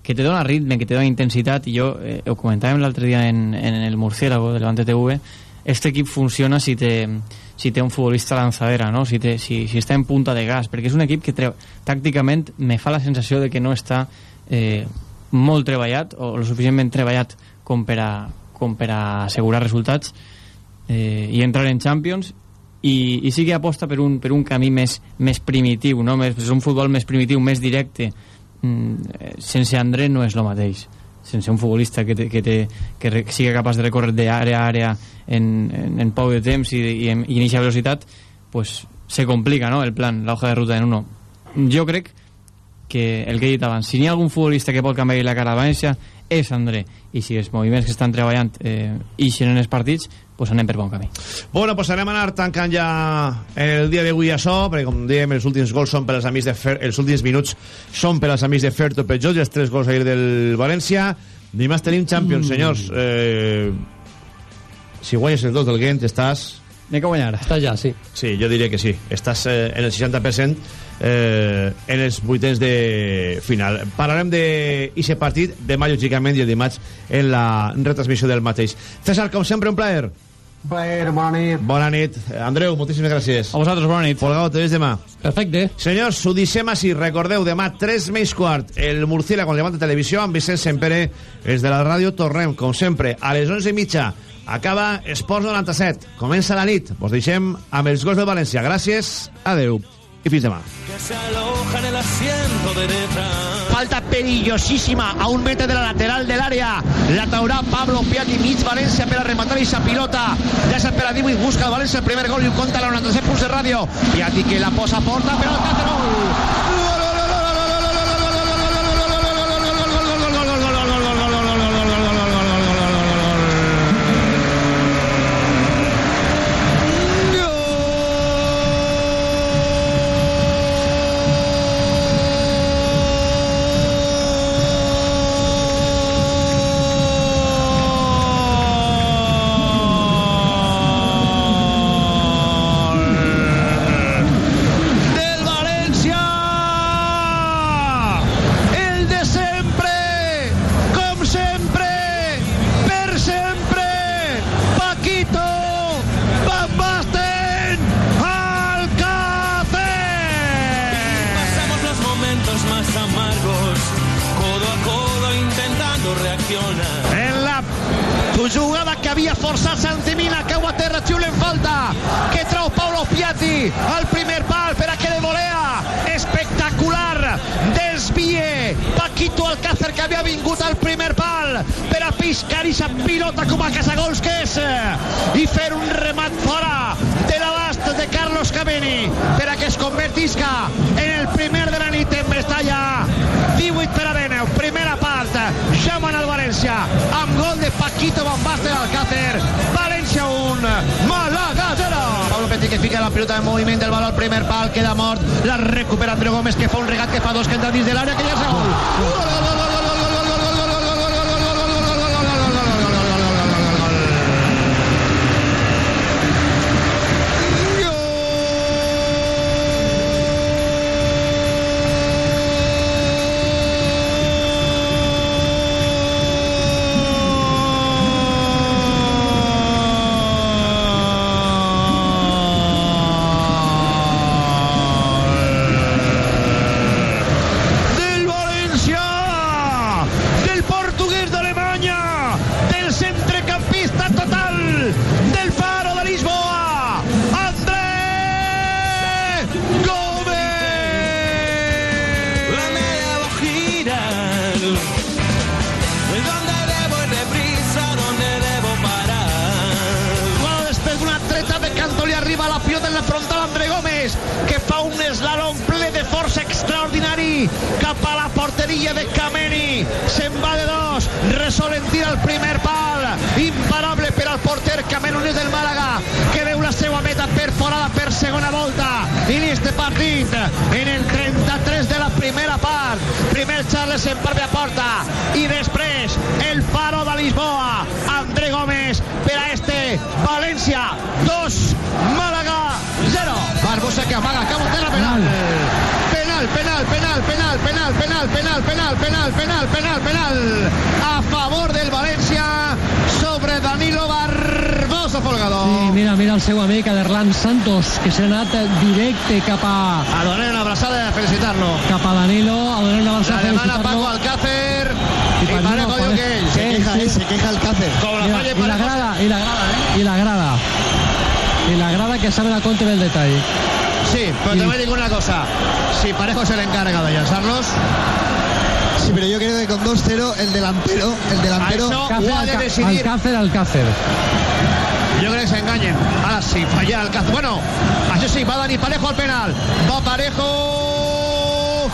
que te dona ritme, que te dona intensitat i jo eh, ho comentàvem l'altre dia en, en el Murciélago de Levante TV este equip funciona si té, si té un futbolista lanzadera, no? si, té, si, si està en punta de gas, perquè és un equip que treu, tàcticament me fa la sensació de que no està eh, molt treballat o lo suficientment treballat com per a, com per a assegurar resultats eh, i entrar en Champions i, i sí que aposta per un, per un camí més, més primitiu, no? més, un futbol més primitiu, més directe mm, eh, sense André no és el mateix sense un futbolista que, te, que, te, que sigui capaç de recórrer d'àrea a àrea en, en, en poc de temps i, i, en, i en aquesta velocitat pues, se complica ¿no? el plan, la hoja de ruta en uno jo crec que el que he dit abans, si n'hi ha algun futbolista que pot canviar la cara de València és André, i si els moviments que estan treballant eh, ixen en els partits pues anem per bon camí. Bueno, pues anem a anar tancant ja el dia d'avui això, perquè com dèiem, els últims gols són per als amics de Fer, els últims minuts són per als amics de Ferto Pejol, i els tres gols ahir del València. Dimarts tenim Champions, mm. senyors. Eh, si guanyes el dos del Gent, estàs... N'hi que guanyar. Està ja, sí. Sí, jo diria que sí. Estàs eh, en el 60% eh, en els vuitens de final. Parlarem d'aquest partit demà, lògicament, i el dimarts en la retransmissió del mateix. César, com sempre, un plaer. Plaer, bona nit. Bona nit. Andreu, moltíssimes gràcies. A vosaltres, bona nit. Folgado, te ves demà. Perfecte. Senyors, ho deixem així. Recordeu, demà 3 més quart, el Murciélago con Levante Televisió, amb Vicent Sempere, els de la ràdio. Tornem, com sempre, a les 11 i mitja Acaba Esports 97. Comença la nit. Vos deixem amb els gols del València. Gràcies, adeu y Fizdema. Que se. Falta perillosísima a un metro de la lateral del área. La taurá Pablo Piatimich, Valencia para rematar esa pilota. Ya se espera y busca Valencia el primer gol y un contra la 93 Plus de Radio. Piati que la posa porta, pero el. Havia forçat Santimina cau a terra, xiula en falta. Que trau Paulo Piatti al primer pal per a que de volea. Espectacular desvie Paquito Alcácer que havia vingut al primer pal per a piscar i pilota com a caçagols que és. I fer un remat fora de l'abast de Carlos Cameni per a que es convertisca en el primer de la nit Paquito Van Basten Alcácer València 1, Málaga 0 Pablo Petit que fica la pilota en moviment del baló al primer pal, queda mort la recupera Andreu Gómez que fa un regat que fa dos que entra dins de l'àrea que ja és gol, gol, gol, gol, gol, la frontal Gómez que fa un slalom ple de força extraordinari cap a la porteria de Cameni se'n va de dos resolen tirar el primer pal imparable per al porter Camerunès del Màlaga que veu la seva meta perforada per segona volta. En este partit en el 33 de la primera part. Primer Charles en part de porta i després el Faro de Lisboa. André Gómez per a este València. 2 Màlaga 0 Barbosa que amaga cabo terra penal penal penal penal penal penal penal penal penal penal penal penal penal a favor del València sobre Danilo Barbosa Folgado Sí, mira, mira el seu amic Aderlan Santos, que s'ha anat directe cap a... a donar una abraçada i a felicitar-lo Cap a Danilo, a donar una abraçada demana felicitar-lo. Paco Alcácer y Paco, Parejo diu Parejo. que ell Se queja, eh, se queja Alcácer com la Mira, falle y la grada, y la grada, ¿eh? Y la grada. Y la grada que sabe la contra del detalle. Sí, pero te voy a decir una cosa. Si Parejo se le encarga de lanzarlos, Sí, pero yo creo que con 2-0 el delantero, el delantero Alcácer, ha de decidir. Alcácer, Alcácer. Jo crec que s'enganyen. Ara sí, falla el Alcácer. Bueno, això sí, va Dani Parejo al penal. Va Parejo...